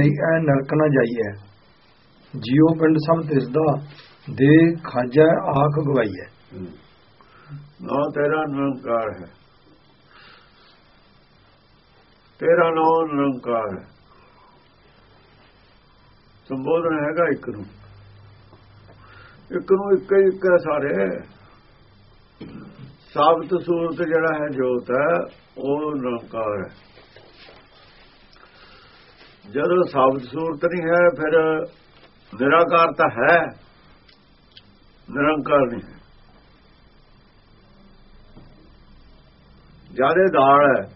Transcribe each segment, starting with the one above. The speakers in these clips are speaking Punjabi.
ਲਈ ਐ ਨਰਕ ਨਾ ਜਾਈਐ ਜਿਉ ਪਿੰਡ ਸਭ ਤਿਸਦਾ ਦੇ ਖਾਜੈ, ਆਖ ਗਵਾਈਐ। ਨਾ ਤੇਰਾ ਨਿਰੰਕਾਰ ਹੈ। ਤੇਰਾ ਨਾਮ ਨਿਰੰਕਾਰ ਹੈ। ਸੰਬੋਧਨ ਹੈਗਾ ਇੱਕ ਨੂੰ। ਇੱਕ ਨੂੰ ਇੱਕ ਹੀ ਇੱਕ ਹੈ ਸਾਰੇ। ਸਾਬਤ ਸੂਰਤ ਜਿਹੜਾ ਹੈ ਜੋਤ ਹੈ, ਉਹ ਨਿਰੰਕਾਰ ਹੈ। ਜਦੋਂ ਸਾਬਤ ਸੂਰਤ ਨਹੀਂ ਹੈ, ਫਿਰ ਨਿਰਾਕਾਰ ਤਾਂ ਹੈ। ਨਿਰੰਕਾਰ ਨਹੀਂ ਹੈ। ਜਿਆਦੇ ਦਾਲ ਹੈ,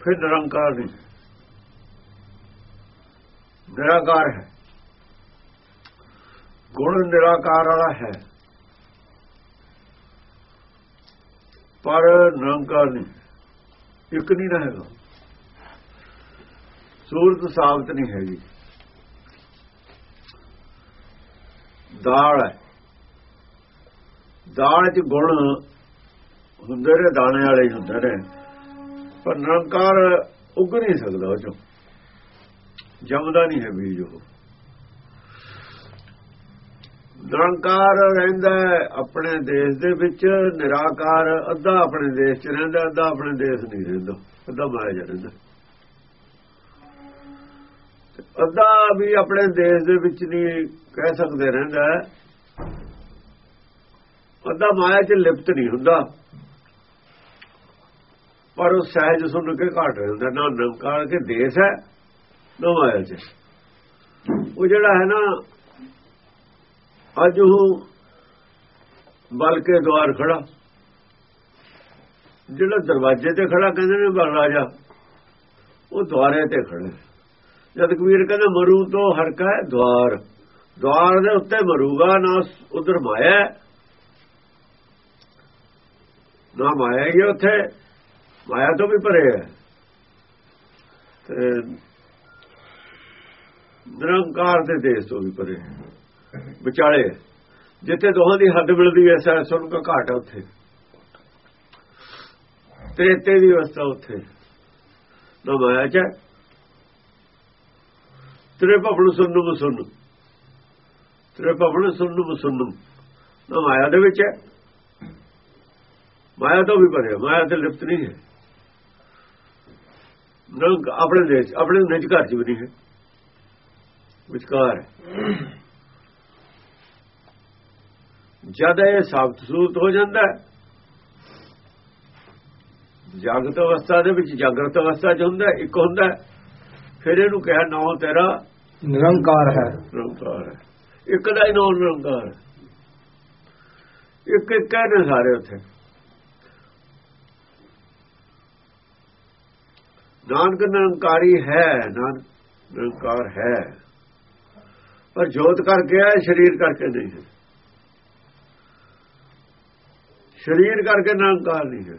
ਫਿਰ ਨਿਰੰਕਾਰ ਨਹੀਂ ਨਿਰਾਕਾਰ ਹੈ। ਗੁਣ ਨਿਰਾਕਾਰ ਵਾਲਾ ਹੈ। ਪਰ ਨਿਰੰਕਾਰ ਨਹੀਂ ਇੱਕ ਨਹੀਂ ਰਹੇਗਾ। ਸੂਰਤ ਸਾਬਤ ਨਹੀਂ ਹੈਗੀ ਦਾਲ ਹੈ। ਦਾਲ ਚ ਗੁਣ ਹੁੰਦੇ ਨੇ, ਦਾਣੇ ਵਾਲੇ ਹੁੰਦੇ ਨੇ। ਪਰ ਨਿਰੰਕਾਰ ਉੱਗ ਨਹੀਂ ਸਕਦਾ ਉਹ ਚੋਂ। ਜੰਮਦਾ ਨਹੀਂ ਹੈ ਬੀਜ ਉਹ। ਨਿਰੰਕਾਰ ਰਹਿੰਦਾ ਆਪਣੇ ਦੇਸ਼ ਦੇ ਵਿੱਚ, ਨਿਰਾਕਾਰ ਅੱਧਾ ਆਪਣੇ ਦੇਸ਼ 'ਚ ਰਹਿੰਦਾ, ਅੱਧਾ ਆਪਣੇ ਦੇਸ਼ ਨਹੀਂ ਰਹਿੰਦਾ। ਅੱਧਾ ਮਾਇਆ ਜਾ ਰਹਿੰਦਾ। ਅੱਧਾ ਵੀ ਆਪਣੇ ਦੇਸ਼ ਦੇ ਵਿੱਚ ਨਹੀਂ ਕਹਿ ਸਕਦੇ ਰਹਿੰਦਾ ਅੱਧਾ ਮਾਇਆ 'ਚ ਲਿਪਤ ਨਹੀਂ ਹੁੰਦਾ। ਪਰ ਉਹ ਸਹਿਜ ਸੁਣ ਕੇ ਘਾਟ ਰਹਿੰਦਾ, ਨਾ ਨਿਰੰਕਾਰ ਕੇ ਦੇਸ਼ ਹੈ, ਨਾ ਮਾਇਆ 'ਚ। ਉਹ ਜਿਹੜਾ ਹੈ ਨਾ, ਅੱਜ ਉਹ ਬਲ ਕੇ ਦਵਾਰ ਖੜਾ। ਜਿਹੜਾ ਦਰਵਾਜ਼ੇ ਤੇ ਖੜਾ, ਕਹਿੰਦੇ ਨੇ ਬਲ ਰਾਜਾ, ਉਹ ਦਵਾਰੇ ਤੇ ਖੜਾ। ਜਦ ਕਬੀਰ ਕਹਿੰਦਾ, ਮਰੂ ਤੋਂ ਹਰਕਾ ਹੈ ਦਵਾਰ। ਦਵਾਰ ਦੇ ਉੱਤੇ ਮਰੂਗਾ, ਨਾ ਉਧਰ ਮਾਇਆ ਨਾ ਮਾਇਆ ਹੀ ਉੱਥੇ, ਮਾਇਆ ਤੋਂ ਵੀ ਭਰੇ ਹੈ। ਤੇ ਨਿਰੰਕਾਰ ਦੇ ਦੇਸ਼ ਤੋਂ ਵੀ ਪਰੇ ਹੈ। ਵਿਚਾਲੇ, ਜਿੱਥੇ ਦੋਹਾਂ ਦੀ ਹੱਦ ਮਿਲਦੀ ਐ ਸਹਿ ਸੁਣ ਕੇ ਘਾਟ ਉੱਥੇ। ਤ੍ਰੇਤੇ ਦੀ ਅਵਸਥਾ ਉੱਥੇ। ਨਾ ਮਾਇਆ ਚ ਤੇਰੇ ਭਵਨ ਸੁਣਨ ਨੂੰ ਸੁਣ ਤੇਰੇ ਭਵਨ ਸੁਣਨ ਨੂੰ ਨਾ ਮਾਇਆ ਦੇ ਵਿੱਚ ਹੈ। ਮਾਇਆ ਤੋਂ ਵੀ ਪਰੇ ਮਾਇਆ ਤੇ ਲਿਪਤ ਨਹੀਂ ਹੈ। ਨਾ ਆਪਣੇ ਦੇਸ਼, ਆਪਣੇ ਨਿਜ ਘਰ ਚ ਵੀ ਨਹੀਂ ਹੈ। ਵਿਚਕਾਰ ਜਦ ਇਹ ਸਾਬਤ ਸੂਤ ਹੋ ਜਾਂਦਾ ਜਾਗਤ ਅਵਸਥਾ ਦੇ ਵਿੱਚ ਜਾਗਰਤ ਅਵਸਥਾ ਚ ਹੁੰਦਾ ਇੱਕ ਹੁੰਦਾ ਫਿਰ ਇਹਨੂੰ ਕਿਹਾ ਨਾਮ ਤੇਰਾ ਨਿਰੰਕਾਰ ਹੈ। ਨਿਰੰਕਾਰ ਹੈ। ਇੱਕ ਦਾ ਹੀ ਨਾਮ ਨਿਰੰਕਾਰ ਇੱਕ ਇੱਕ ਨੇ ਸਾਰੇ ਉੱਥੇ। ਨਾਨਕ ਨਿਰੰਕਾਰੀ ਹੈ ਨਾਨਕ ਨਿਰੰਕਾਰ ਹੈ। ਪਰ ਜੋਤ ਕਰਕੇ ਹੈ ਸਰੀਰ ਕਰਕੇ ਨਹੀਂ ਹੈ। ਸਰੀਰ ਕਰਕੇ ਨਿਰੰਕਾਰ ਨਹੀਂ ਹੈ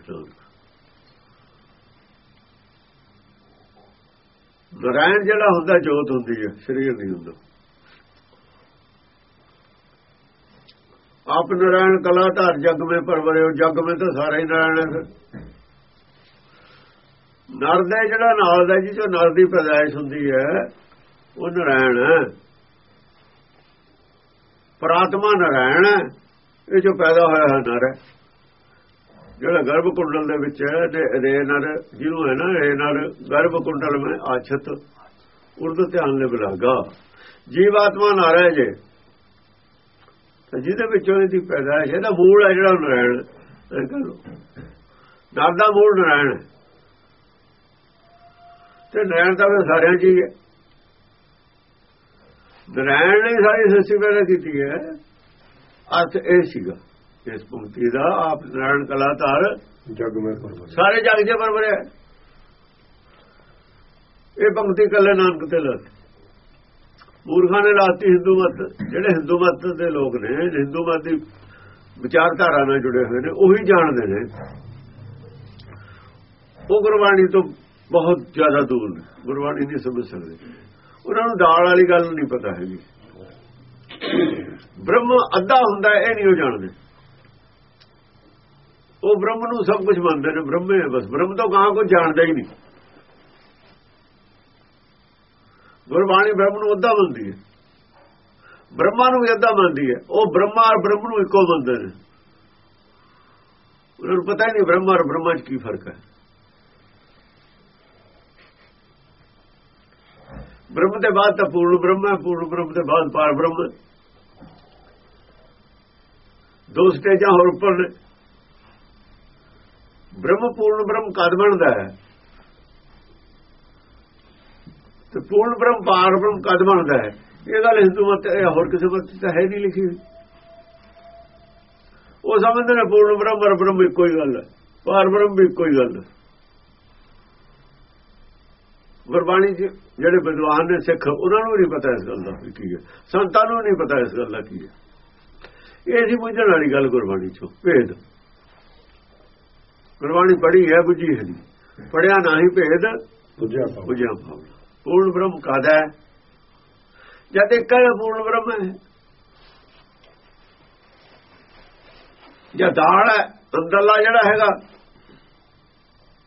ਨਰਾਇਣ ਜਿਹੜਾ ਹੁੰਦਾ, ਜੋਤ ਹੁੰਦੀ ਹੈ, ਸਰੀਰ ਨਹੀਂ ਹੁੰਦਾ। ਆਪ ਨਰਾਇਣ ਕਲਾ ਧਾਰ ਜਗ ਮੇ ਪਰਵਰਿਓ ਜਗ ਮੇ ਤਾਂ ਸਾਰਾ ਹੀ ਨਰਾਇਣ ਹੈ। ਨਰ ਦਾ ਜਿਹੜਾ ਨਾਲ ਦਾ ਜੀ ਜੋ ਨਰ ਦੀ ਪੈਦਾਇਸ਼ ਹੁੰਦੀ ਹੈ, ਉਹ ਨਰਾਇਣ ਹੈ। ਪ੍ਰਾਤਮਾ ਨਰਾਇਣ ਹੈ, ਇਹ ਜੋ ਪੈਦਾ ਹੋਇਆ ਹੈ ਨਰ ਹੈ। ਜਿਹੜਾ ਗਰਭ ਕੁੰਡਲ ਦੇ ਵਿੱਚ ਹੈ ਤੇ ਰੇ ਨਰ ਜਿਹਨੂੰ ਹੈ ਨਾ ਰੇ ਨਰ ਗਰਭ ਕੁੰਡਲ ਮੈਂ ਆਛਤ, ਉਰਦ ਧਿਆਨ ਲੈ ਬਲਾਗਾ। ਜੀਵ ਆਤਮਾ ਹੈ ਜੇ ਜਿਹਦੇ ਵਿੱਚੋਂ ਇਹਦੀ ਪੈਦਾਇਸ਼ ਇਹਦਾ ਮੂਲ ਹੈ ਜਿਹੜਾ ਨਰਾਇਣ, ਇਹ ਕਹ ਲੋ ਦਾ ਮੂਲ ਨਰਾਇਣ ਹੈ। ਤੇ ਨਰਾਇਣ ਤਾਂ ਵੀ ਸਾਰਿਆਂ 'ਚ ਹੀ ਹੈ। ਨਰਾਇਣ ਨੇ ਸਾਰੀ ਸ੍ਰਿਸ਼ਟੀ ਪੈਦਾ ਕੀਤੀ ਹੈ। ਅਰਥ ਇਹ ਸੀਗਾ। ਇਸ ਪੰਕਤੀ ਦਾ ਆਪ ਨਰਾਇਣ ਕਲਾ ਧਾਰ ਜਗ ਮੈਂ ਪਰਵਰ ਸਾਰੇ ਜਗ ਜੇ ਪਰਵਰਿਆ। ਇਹ ਪੰਕਤੀ ਕੱਲੇ ਨਾਨਕ ਤੇ ਲਾ ਮੂਰਖਾਂ ਨੇ ਲਾਤੀ ਹਿੰਦੂ ਮਤ। ਜਿਹੜੇ ਹਿੰਦੂ ਮਤ ਦੇ ਲੋਕ ਨੇ ਹਿੰਦੂ ਮਤ ਦੀ ਵਿਚਾਰਧਾਰਾ ਨਾਲ ਜੁੜੇ ਹੋਏ ਨੇ ਉਹੀ ਜਾਣਦੇ ਨੇ। ਉਹ ਗੁਰਬਾਣੀ ਤੋਂ ਬਹੁਤ ਜ਼ਿਆਦਾ ਦੂਰ ਨੇ। ਗੁਰਬਾਣੀ ਨਹੀਂ ਸਮਝ ਸਕਦੇ। ਉਹਨਾਂ ਨੂੰ ਦਾਲ ਵਾਲੀ ਗੱਲ ਨਹੀਂ ਪਤਾ ਹੈਗੀ। ਬ੍ਰਹਮ ਅੱਧਾ ਹੁੰਦਾ ਇਹ ਨਹੀਂ ਉਹ ਜਾਣਦੇ। ਉਹ ਬ੍ਰਹਮ ਨੂੰ ਸਭ ਕੁਝ ਮੰਨਦੇ ਨੇ, ਬ੍ਰਹਮ ਹੈ ਬਸ। ਬ੍ਰਹਮ ਤੋਂ ਕਹਾਂ ਕੋਈ ਜਾਣਦਾ ਹੀ ਨਹੀਂ। ਗੁਰਬਾਣੀ ਬ੍ਰਹਮ ਨੂੰ ਅੱਧਾ ਮੰਨਦੀ ਹੈ। ਬ੍ਰਹਮਾ ਨੂੰ ਵੀ ਅੱਧਾ ਮੰਨਦੀ ਹੈ। ਉਹ ਬ੍ਰਹਮਾ ਔਰ ਬ੍ਰਹਮ ਨੂੰ ਇੱਕੋ ਮੰਨਦੇ ਨੇ। ਉਹਨਾਂ ਨੂੰ ਪਤਾ ਨਹੀਂ ਬ੍ਰਹਮਾ ਔਰ ਬ੍ਰਹਮਾ 'ਚ ਕੀ ਫ਼ਰਕ ਹੈ। ਬ੍ਰਹਮ ਦੇ ਬਾਅਦ ਤਾਂ ਪੂਰਨ ਬ੍ਰਹਮ ਹੈ, ਪੂਰਨ ਬ੍ਰਹਮ ਦੇ ਬਾਅਦ ਪਾਰ ਬ੍ਰਹਮ ਦੋ ਸਟੇਜਾਂ ਹੋਰ ਉੱਪਰ ਨੇ। ਬ੍ਰਹਮ ਪੂਰਨ ਬ੍ਰਹਮ ਕਦ ਬਣਦਾ ਹੈ? ਤੇ ਪੂਰਨ ਬ੍ਰਹਮ, ਪਾਰ ਬ੍ਰਹਮ ਕਦ ਬਣਦਾ ਹੈ? ਇਹ ਗੱਲ ਹਿੰਦੂ ਮਤ, ਇਹ ਹੋਰ ਕਿਸੇ ਮਤ ਤਾਂ ਹੈ ਨਹੀਂ ਲਿਖੀ ਉਹ ਸਮਝਦੇ ਨੇ ਪੂਰਨ ਬ੍ਰਹਮ, ਪਰ ਬ੍ਰਹਮ ਇੱਕੋ ਹੀ ਗੱਲ ਹੈ। ਪਾਰ ਬ੍ਰਹਮ ਵੀ ਇੱਕੋ ਹੀ ਗੱਲ ਹੈ। ਗੁਰਬਾਣੀ ਚ ਜਿਹੜੇ ਵਿਦਵਾਨ ਨੇ ਸਿੱਖ, ਉਹਨਾਂ ਨੂੰ ਨਹੀਂ ਪਤਾ ਇਸ ਗੱਲ ਦਾ ਕੀ ਹੈ। ਸੰਤਾਂ ਨੂੰ ਨਹੀਂ ਪਤਾ ਇਸ ਗੱਲ ਦਾ ਕੀ ਹੈ। ਇਹ ਜੀ ਬੁੱਝਣ ਵਾਲੀ ਗੱਲ ਗੁਰਬਾਣੀ ਚੋਂ, ਭੇਦ। ਗੁਰਬਾਣੀ ਪੜ੍ਹੀ ਹੈ ਬੁੱਝੀ ਹੈ ਨਹੀਂ। ਪੜਿਆ ਨਹੀਂ ਭੇਦ ਬੁੱਝਿਆ ਬੁਝਿਆ ਭਾਵਨਾ ਪੂਰਨ ਬ੍ਰਹਮ ਕਾਦਾ ਹੈ? ਜਦ ਇੱਕ ਹੈ ਪੂਰਨ ਬ੍ਰਹਮ ਹੈ। ਜਾਂ ਦਾਲ ਹੈ ਅੰਦਰਲਾ ਜਿਹੜਾ ਹੈਗਾ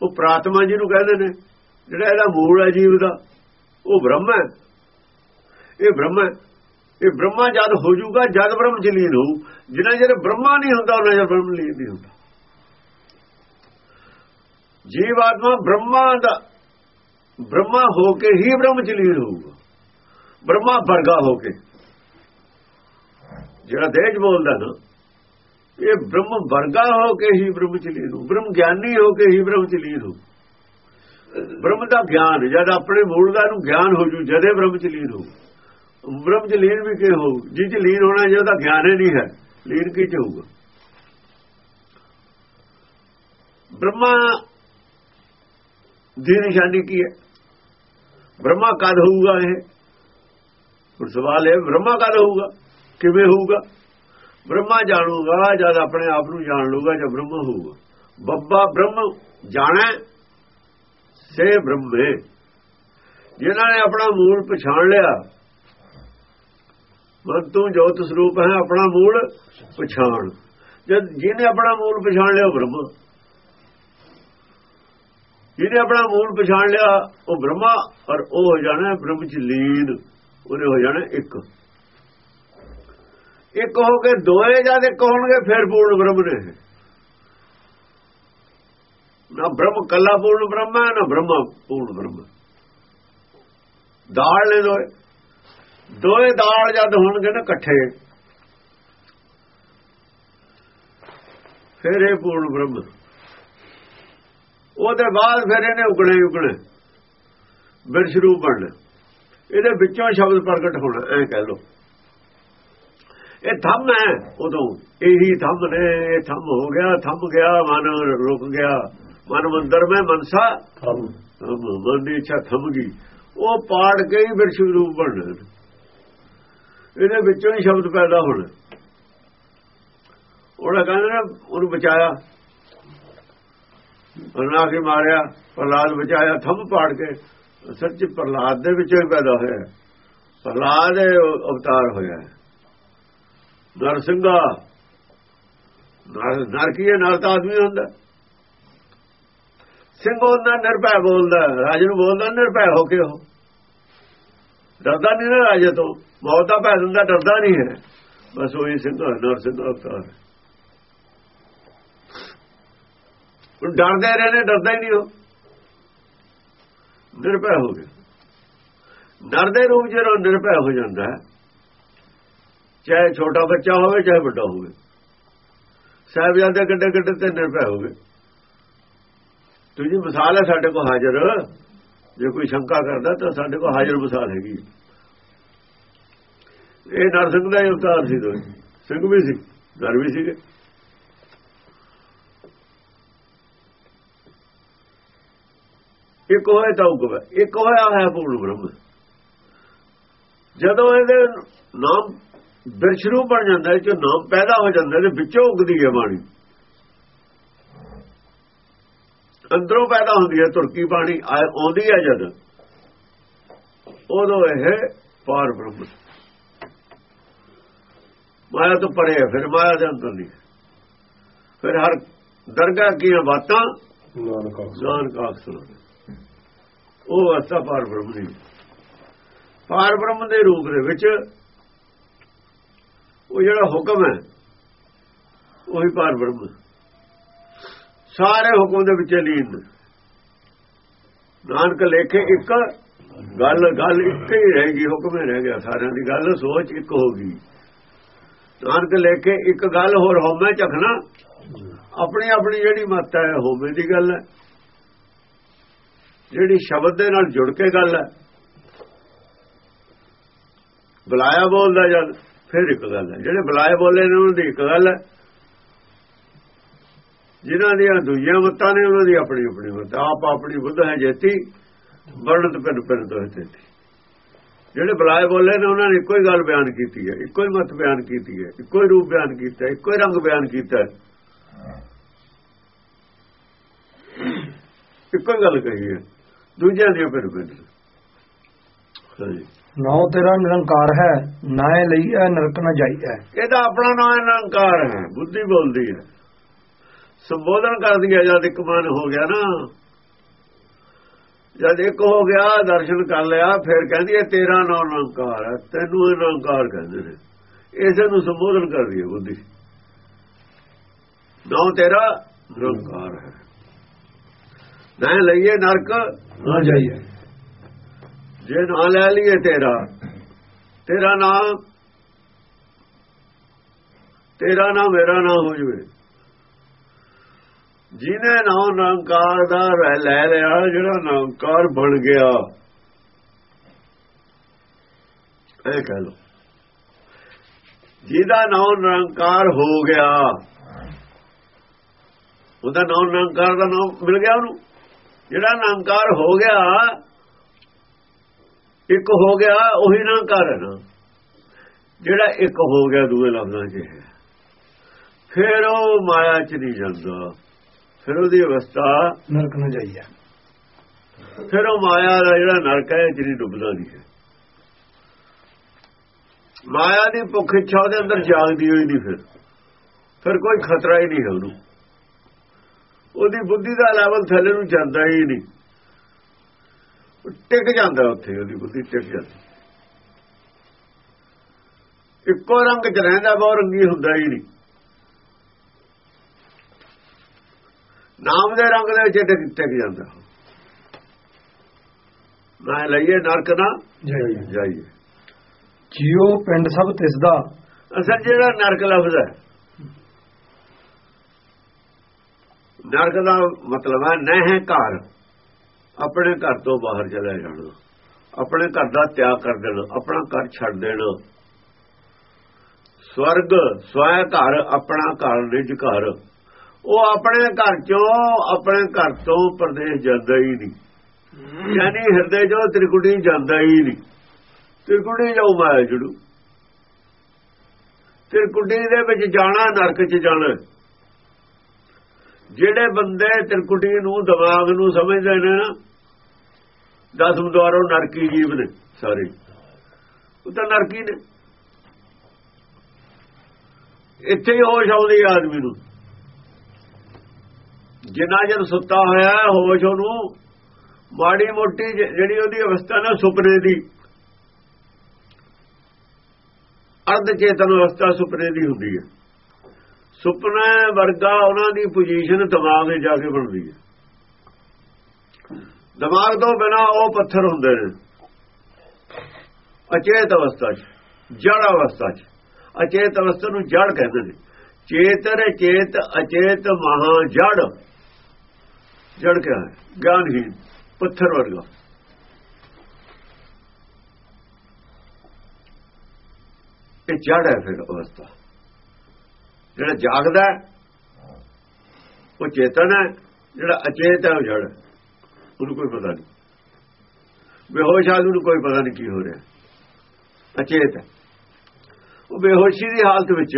ਉਹ ਪ੍ਰਾਤਮਾ ਜੀ ਨੂੰ ਕਹਿੰਦੇ ਨੇ ਜਿਹੜਾ ਇਹਦਾ ਮੂਲ ਹੈ ਜੀਵ ਦਾ ਉਹ ਬ੍ਰਹਮ ਹੈ। ਇਹ ਬ੍ਰਹਮ ਹੈ। ਇਹ ਬ੍ਰਹਮਾ ਜਦ ਹੋ ਜਾਊਗਾ ਜਦ ਬ੍ਰਹਮ ਚ ਲੀਨ ਹੋਊ। ਜਿੰਨਾ ਜਦ ਬ੍ਰਹਮਾ ਨਹੀਂ ਹੁੰਦਾ ਉਹਨਾਂ ਜਦ ਬ੍ਰਹਮ ਲੀਨ ਨਹੀਂ ਹੁੰਦਾ। ਜੀਵ ਆਤਮਾ ਬ੍ਰਹਮਾ ਦਾ, ਬ੍ਰਹਮਾ ਹੋ ਕੇ ਹੀ ਬ੍ਰਹਮ ਚ ਲੀਨ ਹੋਊਗਾ। ਬ੍ਰਹਮਾ ਵਰਗਾ ਹੋ ਕੇ। ਜਿਹੜਾ ਦੇਜ ਬੋਲਦਾ ਨਾ, ਇਹ ਬ੍ਰਹਮ ਵਰਗਾ ਹੋ ਕੇ ਹੀ ਬ੍ਰਹਮ ਚ ਲੀਨ ਹੋ ਬ੍ਰਹਮ ਗਿਆਨੀ ਹੋ ਕੇ ਹੀ ਬ੍ਰਹਮ ਚ ਲੀਨ ਹੋ ਬ੍ਰਹਮ ਦਾ ਗਿਆਨ, ਜਦ ਆਪਣੇ ਮੂਲ ਦਾ ਨੂੰ ਗਿਆਨ ਹੋ ਜੂ, ਜਦੇ ਬ੍ਰਹਮ ਚ ਲੀਨ ਹੋ ਬ੍ਰਹਮ ਚ ਲੀਨ ਵੀ ਕੀ ਹੋਊ? ਜਿਹ ਚ ਲੀਨ ਹੋਣਾ ਜਿਹਦਾ ਗਿਆਨ ਹੀ ਨਹੀਂ ਹੈ, ਲੀਨ ਕੀ ਚ ਹੋਊਗਾ? ਬ੍ਰਹਮਾ ਦੀ ਨਿਸ਼ਾਨੀ ਕੀ ਹੈ? ਬ੍ਰਹਮਾ ਕਦ ਹੋਊਗਾ ਇਹ? ਹੁਣ ਸਵਾਲ ਹੈ ਬ੍ਰਹਮਾ ਕਦ ਹੋਊਗਾ? ਕਿਵੇਂ ਹੋਊਗਾ? ਬ੍ਰਹਮਾ ਜਾਣੂਗਾ, ਜਦ ਆਪਣੇ ਆਪ ਨੂੰ ਜਾਣ ਲੂਗਾ ਜਦ ਬ੍ਰਹਮ ਹੋਊਗਾ। ਬੱਬਾ ਬ੍ਰਹਮ ਜਾਣੈ, ਸੇ ਬ੍ਰਹਮੇ। ਜਿਨ੍ਹਾਂ ਨੇ ਆਪਣਾ ਮੂਲ ਪਛਾਣ ਲਿਆ ਮਨ ਤੂੰ ਜੋਤ ਸਰੂਪ ਹੈ ਆਪਣਾ ਮੂਲ ਪਛਾਣ। ਜਦ ਜਿਹਨੇ ਆਪਣਾ ਮੂਲ ਪਛਾਣ ਲਿਆ, ਉਹ ਬ੍ਰਹਮ। ਜਿਹਨੇ ਆਪਣਾ ਮੂਲ ਪਛਾਣ ਲਿਆ, ਉਹ ਬ੍ਰਹਮਾ ਔਰ ਉਹ ਹੋ ਜਾਣਾ ਬ੍ਰਹਮ ਚ ਲੀਨ, ਉਹਨੇ ਹੋ ਜਾਣਾ ਇੱਕ। ਇੱਕ ਹੋ ਕੇ ਦੋਏ ਜਦ ਇੱਕ ਹੋਣਗੇ, ਫਿਰ ਪੂਰਨ ਬ੍ਰਹਮ ਨੇ ਨਾ ਬ੍ਰਹਮ ਕੱਲਾ ਪੂਰਨ ਬ੍ਰਹਮ ਹੈ, ਨਾ ਬ੍ਰਹਮਾ ਪੂਰਨ ਬ੍ਰਹਮ ਦਾਲ ਨੇ ਦੋਏ। ਦੋਏ ਦਾਲ ਜਦ ਹੋਣਗੇ ਨਾ ਇਕੱਠੇ, ਫਿਰ ਇਹ ਪੂਰਨ ਬ੍ਰਹਮ ਉਹਦੇ ਬਾਅਦ ਫਿਰ ਇਹਨੇ ਉਗਣੇ ਉਗਣੇ ਬਿਰਸ਼ ਰੂਪ ਬਣਨਾ। ਇਹਦੇ ਵਿੱਚੋਂ ਸ਼ਬਦ ਪ੍ਰਗਟ ਹੋਣਾ ਐ ਕਹਿ ਲੋ ਇਹ ਥੰਮ ਹੈ ਉਦੋਂ। ਇਹੀ ਥੰਮ ਨੇ ਇਹ ਥੰਮ ਹੋ ਗਿਆ ਥੰਮ ਗਿਆ ਮਨ ਰੁਕ ਗਿਆ। ਮਨ ਮੰਦਰ ਮੈਂ ਮਨਸਾ। ਥੰਮ। ਮਨ ਦੀ ਇੱਛਾ ਥੰਮ ਗਈ। ਉਹ ਪਾੜ ਕੇ ਹੀ ਬਿਰਸ਼ ਰੂਪ ਬਣਨਾ। ਇਹਦੇ ਵਿੱਚੋਂ ਹੀ ਸ਼ਬਦ ਪੈਦਾ ਹੋਣਾ। ਉਹਦਾ ਕਹਿੰਦੇ ਨੇ ਉਹਨੂੰ ਬਚਾਇਆ। ਬਣਾ ਕੇ ਮਾਰਿਆ ਪ੍ਰਲਾਦ ਬਚਾਇਆ, ਥੰਮ ਪਾੜ ਕੇ। ਸੱਚ ਪ੍ਰਲਾਦ ਦੇ ਵਿੱਚੋਂ ਹੀ ਪੈਦਾ ਹੋਇਆ ਪ੍ਰਲਾਦ ਅਵਤਾਰ ਹੋਇਆ ਨਰਸਿੰਘਾ, ਨਰ ਕੀ ਹੈ ਨਰ ਤਾਂ ਆਦਮੀ ਹੁੰਦਾ ਸਿੰਘ ਉਹਨਾਂ ਨਿਰਭੈ ਬੋਲਦਾ ਰਾਜ ਨੂੰ ਬੋਲਦਾ ਨਿਰਭੈ ਹੋ ਕੇ ਉਹ। ਡਰਦਾ ਨਹੀਂ ਨਾ ਰਾਜੇ ਤੋਂ। ਮੌਤ ਦਾ ਭੈ ਹੁੰਦਾ ਡਰਦਾ ਨਹੀਂ ਹੈ। ਬਸ ਉਹੀ ਸਿੰਘ ਨਰ ਸਿੰਘ ਅਵਤਾਰ ਹੁਣ ਡਰਦੇ ਰਹਿੰਦੇ ਡਰਦਾ ਹੀ ਨਹੀਂ ਉਹ। ਨਿਰਭੈ ਹੋ ਗਿਆ ਡਰਦੇ ਰੂਪ ਜਦੋਂ ਨਿਰਭੈ ਹੋ ਜਾਂਦਾ ਚਾਹੇ ਛੋਟਾ ਬੱਚਾ ਹੋਵੇ, ਚਾਹੇ ਵੱਡਾ ਹੋਵੇ। ਸਾਹਿਬਜ਼ਾਦੇ ਗੱਡੇ ਗੱਡੇ ਤੇ ਨਿਰਭੈ ਹੋ ਗਏ। ਤੁਸੀਂ ਮਿਸਾਲ ਹੈ, ਸਾਡੇ ਕੋਲ ਹਾਜ਼ਰ। ਜੇ ਕੋਈ ਸ਼ੰਕਾ ਕਰਦਾ ਤਾਂ ਸਾਡੇ ਕੋਲ ਹਾਜ਼ਰ ਮਿਸਾਲ ਹੈਗੀ। ਇਹ ਨਰਸਿੰਘ ਦਾ ਅਵਤਾਰ ਸੀ ਦੋਈ ਸਿੰਘ ਵੀ ਸੀ ਨਰ ਵੀ ਸੀਗੇ। ਇੱਕ ਹੋਏ ਤਾਂ ਉਗਵੇ ਇੱਕ ਹੋਇਆ ਹੈ ਪੂਰਨ ਬ੍ਰਹਮ। ਜਦੋਂ ਇਹਦੇ ਨਾਮ ਦਰਸ਼ਰੂ ਬਣ ਜਾਂਦਾ ਹੈ ਜੋ ਨਾਮ ਪੈਦਾ ਹੋ ਜਾਂਦਾ ਤੇ ਵਿੱਚੋਂ ਉਗਦੀ ਹੈ ਬਾਣੀ। ਅੰਦਰੋਂ ਪੈਦਾ ਹੁੰਦੀ ਹੈ ਤੁਰਕੀ ਬਾਣੀ ਆਉਂਦੀ ਹੈ ਜਦ। ਉਦੋਂ ਇਹ ਪਾਰ ਬ੍ਰਹਮ। ਮਾਇਆ ਤੋਂ ਪਰੇ ਫਿਰ ਮਾਇਆ ਦੇ ਅੰਦਰ ਨਹੀਂ। ਫਿਰ ਹਰ ਦਰਗਾਹ ਦੀਆਂ ਬਾਤਾਂ ਨਾਨਕ ਨਾਨਕ ਆਖ ਸੁਣੋ ਉਹ ਅਸਾ ਪਾਰ ਬ੍ਰਹਮ ਨਹੀਂ ਪਾਰ ਬ੍ਰਹਮ ਦੇ ਰੂਪ ਦੇ ਵਿੱਚ ਉਹ ਜਿਹੜਾ ਹੁਕਮ ਹੈ, ਉਹੀ ਪਾਰ ਬ੍ਰਹਮ। ਸਾਰੇ ਹੁਕਮ ਦੇ ਵਿੱਚ ਲੀਨ। ਨਾਨਕ ਲੇਖੇ ਇੱਕ ਗੱਲ ਗੱਲ ਇੱਕ ਹੀ ਰਹੇਗੀ ਹੁਕਮ ਹੀ ਰਹਿ ਗਿਆ। ਸਾਰਿਆਂ ਦੀ ਗੱਲ ਸੋਚ ਇੱਕ ਹੋ ਗਈ। ਨਾਨਕ ਲੇਖੇ ਇੱਕ ਗੱਲ ਹੋਰ ਹੋਵੇ ਝਖਣਾ ਆਪਣੀ ਆਪਣੀ ਜਿਹੜੀ ਮੱਤ ਹੈ ਹੋਵੇ ਦੀ ਗੱਲ ਹੈ। ਜਿਹੜੀ ਸ਼ਬਦ ਦੇ ਨਾਲ ਜੁੜ ਕੇ ਗੱਲ ਹੈ। ਬੁਲਾਇਆ ਬੋਲਦਾ ਜਦ ਫਿਰ ਇੱਕ ਗੱਲ ਹੈ। ਜਿਹੜੇ ਬੁਲਾਏ ਬੋਲੇ ਨੇ, ਉਹਨਾਂ ਦੀ ਇੱਕ ਗੱਲ ਹੈ। ਜਿਨ੍ਹਾਂ ਦੀਆਂ ਦੂਜੀਆਂ ਮੱਤਾਂ ਨੇ, ਉਹਨਾਂ ਦੀ ਆਪਣੀ ਆਪਣੀ ਮੱਤ। ਆਪ ਆਪਣੀ ਬੁੱਧ ਹੈ ਜੇਤੀ, ਵਰਣਤ ਪਿੰਨ ਪਿੰਨ ਤੋਂ ਤੇ ਜਿਹੜੇ ਬੁਲਾਏ ਬੋਲੇ ਨੇ, ਉਹਨਾਂ ਨੇ ਇੱਕੋ ਹੀ ਗੱਲ ਬਿਆਨ ਕੀਤੀ ਹੈ। ਇੱਕੋ ਹੀ ਮਤ ਬਿਆਨ ਕੀਤੀ ਹੈ। ਇੱਕੋ ਹੀ ਰੂਪ ਬਿਆਨ ਕੀਤਾ ਹੈ। ਇੱਕੋ ਹੀ ਰੰਗ ਬਿਆਨ ਕੀਤਾ ਹੈ। ਇੱਕੋ ਗੱਲ ਕਹੀ ਹੈ। ਦੂਜਿਆਂ ਪਿੰਨ ਪਿੰਨ ਹਾਂਜੀ ਨਾਉ ਤੇਰਾ ਨਿਰੰਕਾਰ ਹੈ ਨਾਏ ਲਈਐ ਨਰਕ ਨ ਜਾਈਐ ਇਹਦਾ ਆਪਣਾ ਨਾਮ ਨਿਰੰਕਾਰ ਹੈ ਬੁੱਧੀ ਬੋਲਦੀ ਹੈ। ਸੰਬੋਧਨ ਕਰਦੀ ਹੈ ਜਦ ਇੱਕ ਮਨ ਹੋ ਗਿਆ ਨਾ ਜਦ ਇੱਕ ਹੋ ਗਿਆ ਦਰਸ਼ਨ ਕਰ ਲਿਆ ਫਿਰ ਕਹਿੰਦੀ ਹੈ ਤੇਰਾ ਨਾਮ ਨਿਰੰਕਾਰ ਹੈ ਤੈਨੂੰ ਇਹ ਨਿਰੰਕਾਰ ਕਹਿੰਦੇ ਨੇ। ਇਸੇ ਨੂੰ ਸੰਬੋਧਨ ਕਰਦੀ ਹੈ ਬੁੱਧੀ। ਨਾਮ ਤੇਰਾ ਨਿਰੰਕਾਰ ਹੈ। ਨਾ ਲਈਏ ਨਰਕ ਨ ਜਾਈਐ ਜੇ ਨਾ ਲੈ ਲਈਏ ਤੇਰਾ ਤੇਰਾ ਨਾਮ ਤੇਰਾ ਨਾਮ ਮੇਰਾ ਨਾਮ ਹੋ ਜਵੇ। ਜਿਹਨੇ ਨਾਮ ਨਿਰੰਕਾਰ ਦਾ ਰਹਿ ਲੈ ਲਿਆ ਜਿਹੜਾ ਨਿਰੰਕਾਰ ਬਣ ਗਿਆ। ਇਹ ਕਹਿ ਲੋ ਜਿਹਦਾ ਨਾਮ ਨਿਰੰਕਾਰ ਹੋ ਗਿਆ ਉਹਦਾ ਨਾਮ ਨਿਰੰਕਾਰ ਦਾ ਨਾਮ ਮਿਲ ਗਿਆ ਉਹਨੂੰ। ਜਿਹੜਾ ਨਿਰੰਕਾਰ ਹੋ ਗਿਆ ਇੱਕ ਹੋ ਗਿਆ ਉਹੀ ਨਿਰੰਕਾਰ ਹੈ ਨਾ। ਜਿਹੜਾ ਇੱਕ ਹੋ ਗਿਆ ਦੂਏ ਲਫ਼ਜ਼ਾਂ 'ਚ ਹੈ। ਫਿਰ ਉਹ ਮਾਇਆ 'ਚ ਨਹੀਂ ਜਾਂਦਾ। ਫਿਰ ਉਹਦੀ ਅਵਸਥਾ ਨਰਕ ਨ ਜਾਈਐ ਫਿਰ ਉਹ ਮਾਇਆ ਦਾ ਜਿਹੜਾ ਨਰਕ ਹੈ ਜਿਹੜੀ ਡੁੱਬਦਾ ਨਹੀਂ ਹੈ ਮਾਇਆ ਦੀ ਭੁੱਖ ਇੱਛਾ ਉਹਦੇ ਅੰਦਰ ਜਾਗਦੀ ਹੋਈ ਨਹੀਂ ਫਿਰ। ਫਿਰ ਕੋਈ ਖਤਰਾ ਹੀ ਨਹੀਂ ਹੈ ਉਹਨੂੰ। ਉਹਦੀ ਬੁੱਧੀ ਦਾ ਲੈਵਲ ਥੱਲੇ ਨੂੰ ਜਾਂਦਾ ਹੀ ਨਹੀਂ। ਟਿਕ ਜਾਂਦਾ ਉੱਥੇ ਉਹਦੀ ਬੁੱਧੀ ਟਿਕ ਜਾਂਦੀ। ਇੱਕੋ ਰੰਗ ਚ ਰਹਿੰਦਾ ਬਹੁ ਰੰਗੀ ਹੁੰਦਾ ਹੀ ਨਹੀਂ। ਨਾਮ ਦੇ ਰੰਗ ਦੇ ਵਿੱਚ ਟਿਕ ਟਿਕ ਜਾਂਦਾ। ਨਾ ਲਈਏ ਨਰਕ ਨਾ ਜਾਈਐ ਜਾਈਏ। ਜਿਉ ਪਿੰਡ ਸਭ ਤਿਸ ਦਾ ਅਸਲ ਜਿਹੜਾ ਨਰਕ ਲਫ਼ਜ਼ ਹੈ ਨਰਕ ਦਾ ਮਤਲਬ ਹੈ ਨਹਿ ਘਰ। ਆਪਣੇ ਘਰ ਤੋਂ ਬਾਹਰ ਚਲਾ ਜਾਣਾ ਆਪਣੇ ਘਰ ਦਾ ਤਿਆਗ ਕਰ ਦੇਣਾ ਆਪਣਾ ਘਰ ਛੱਡ ਦੇਣਾ। ਸਵਰਗ ਸਵੈ ਘਰ ਆਪਣਾ ਘਰ ਨਿਜ ਘਰ। ਉਹ ਆਪਣੇ ਘਰ ਚੋਂ ਆਪਣੇ ਘਰ ਤੋਂ ਪਰਦੇਸ ਜਾਂਦਾ ਹੀ ਨਹੀਂ। ਯਾਨੀ ਹਿਰਦੇ ਚੋਂ ਤ੍ਰਿਕੁਟੀ ਜਾਂਦਾ ਹੀ ਨਹੀਂ। ਤ੍ਰਿਕੁਟੀ ਜਾਉ ਮਾਇਆ ਜੜੂ। ਤ੍ਰਿਕੁਟੀ ਦੇ ਵਿੱਚ ਜਾਣਾ ਨਰਕ 'ਚ ਜਾਣਾ। ਜਿਹੜੇ ਬੰਦੇ ਤ੍ਰਿਕੁਟੀ ਨੂੰ ਦਿਮਾਗ ਨੂੰ ਸਮਝਦੇ ਨੇ ਨਾ ਦਸਮ ਦਵਾਰੋਂ ਨਰਕੀ ਜੀਵ ਨੇ ਸਾਰੇ। ਉਹ ਤਾਂ ਨਰਕੀ ਨੇ। ਇੱਥੇ ਹੀ ਹੋਸ਼ ਆਉਂਦੀ ਆਦਮੀ ਨੂੰ। ਜਿੰਨਾ ਜਦ ਸੁੱਤਾ ਹੋਇਆ ਹੋਸ਼ ਉਹਨੂੰ ਮਾੜੀ ਮੋਟੀ ਜਿਹੜੀ ਉਹਦੀ ਅਵਸਥਾ ਨਾ ਸੁਪਨੇ ਦੀ। ਅਰਧ ਚੇਤਨ ਅਵਸਥਾ ਸੁਪਨੇ ਦੀ ਹੁੰਦੀ ਹੈ। ਸੁਪਨਾ ਵਰਗਾ ਉਹਨਾਂ ਦੀ ਪੋਜੀਸ਼ਨ ਦਿਮਾਗ ਵਿੱਚ ਜਾ ਕੇ ਬਣਦੀ ਹੈ। ਦਿਮਾਗ ਤੋਂ ਬਿਨਾ ਉਹ ਪੱਥਰ ਹੁੰਦੇ ਨੇ। ਅਚੇਤ ਅਵਸਥਾ 'ਚ, ਜੜ ਅਵਸਥਾ 'ਚ। ਅਚੇਤ ਅਵਸਥਾ ਨੂੰ ਜੜ ਕਹਿੰਦੇ ਨੇ। ਚੇਤਰ ਚੇਤ, ਅਚੇਤ ਮਹਾ ਜੜ। ਜੜ ਕਿਆ ਹੈ? ਗਿਆਨਹੀਨ ਪੱਥਰ ਵਰਗਾ। ਇਹ ਜੜ ਹੈ ਫਿਰ ਅਵਸਥਾ। ਜਿਹੜਾ ਜਾਗਦਾ ਉਹ ਚੇਤਨ ਹੈ, ਜਿਹੜਾ ਅਚੇਤ ਹੈ, ਉਹ ਜੜ ਉਹਨੂੰ ਕੋਈ ਪਤਾ ਨਹੀਂ। ਬੇਹੋਸ਼ ਆਦਮੀ ਨੂੰ ਕੋਈ ਪਤਾ ਨਹੀਂ ਕੀ ਹੋ ਰਿਹਾ। ਅਚੇਤ ਹੈ। ਉਹ ਬੇਹੋਸ਼ੀ ਦੀ ਹਾਲਤ ਵਿੱਚ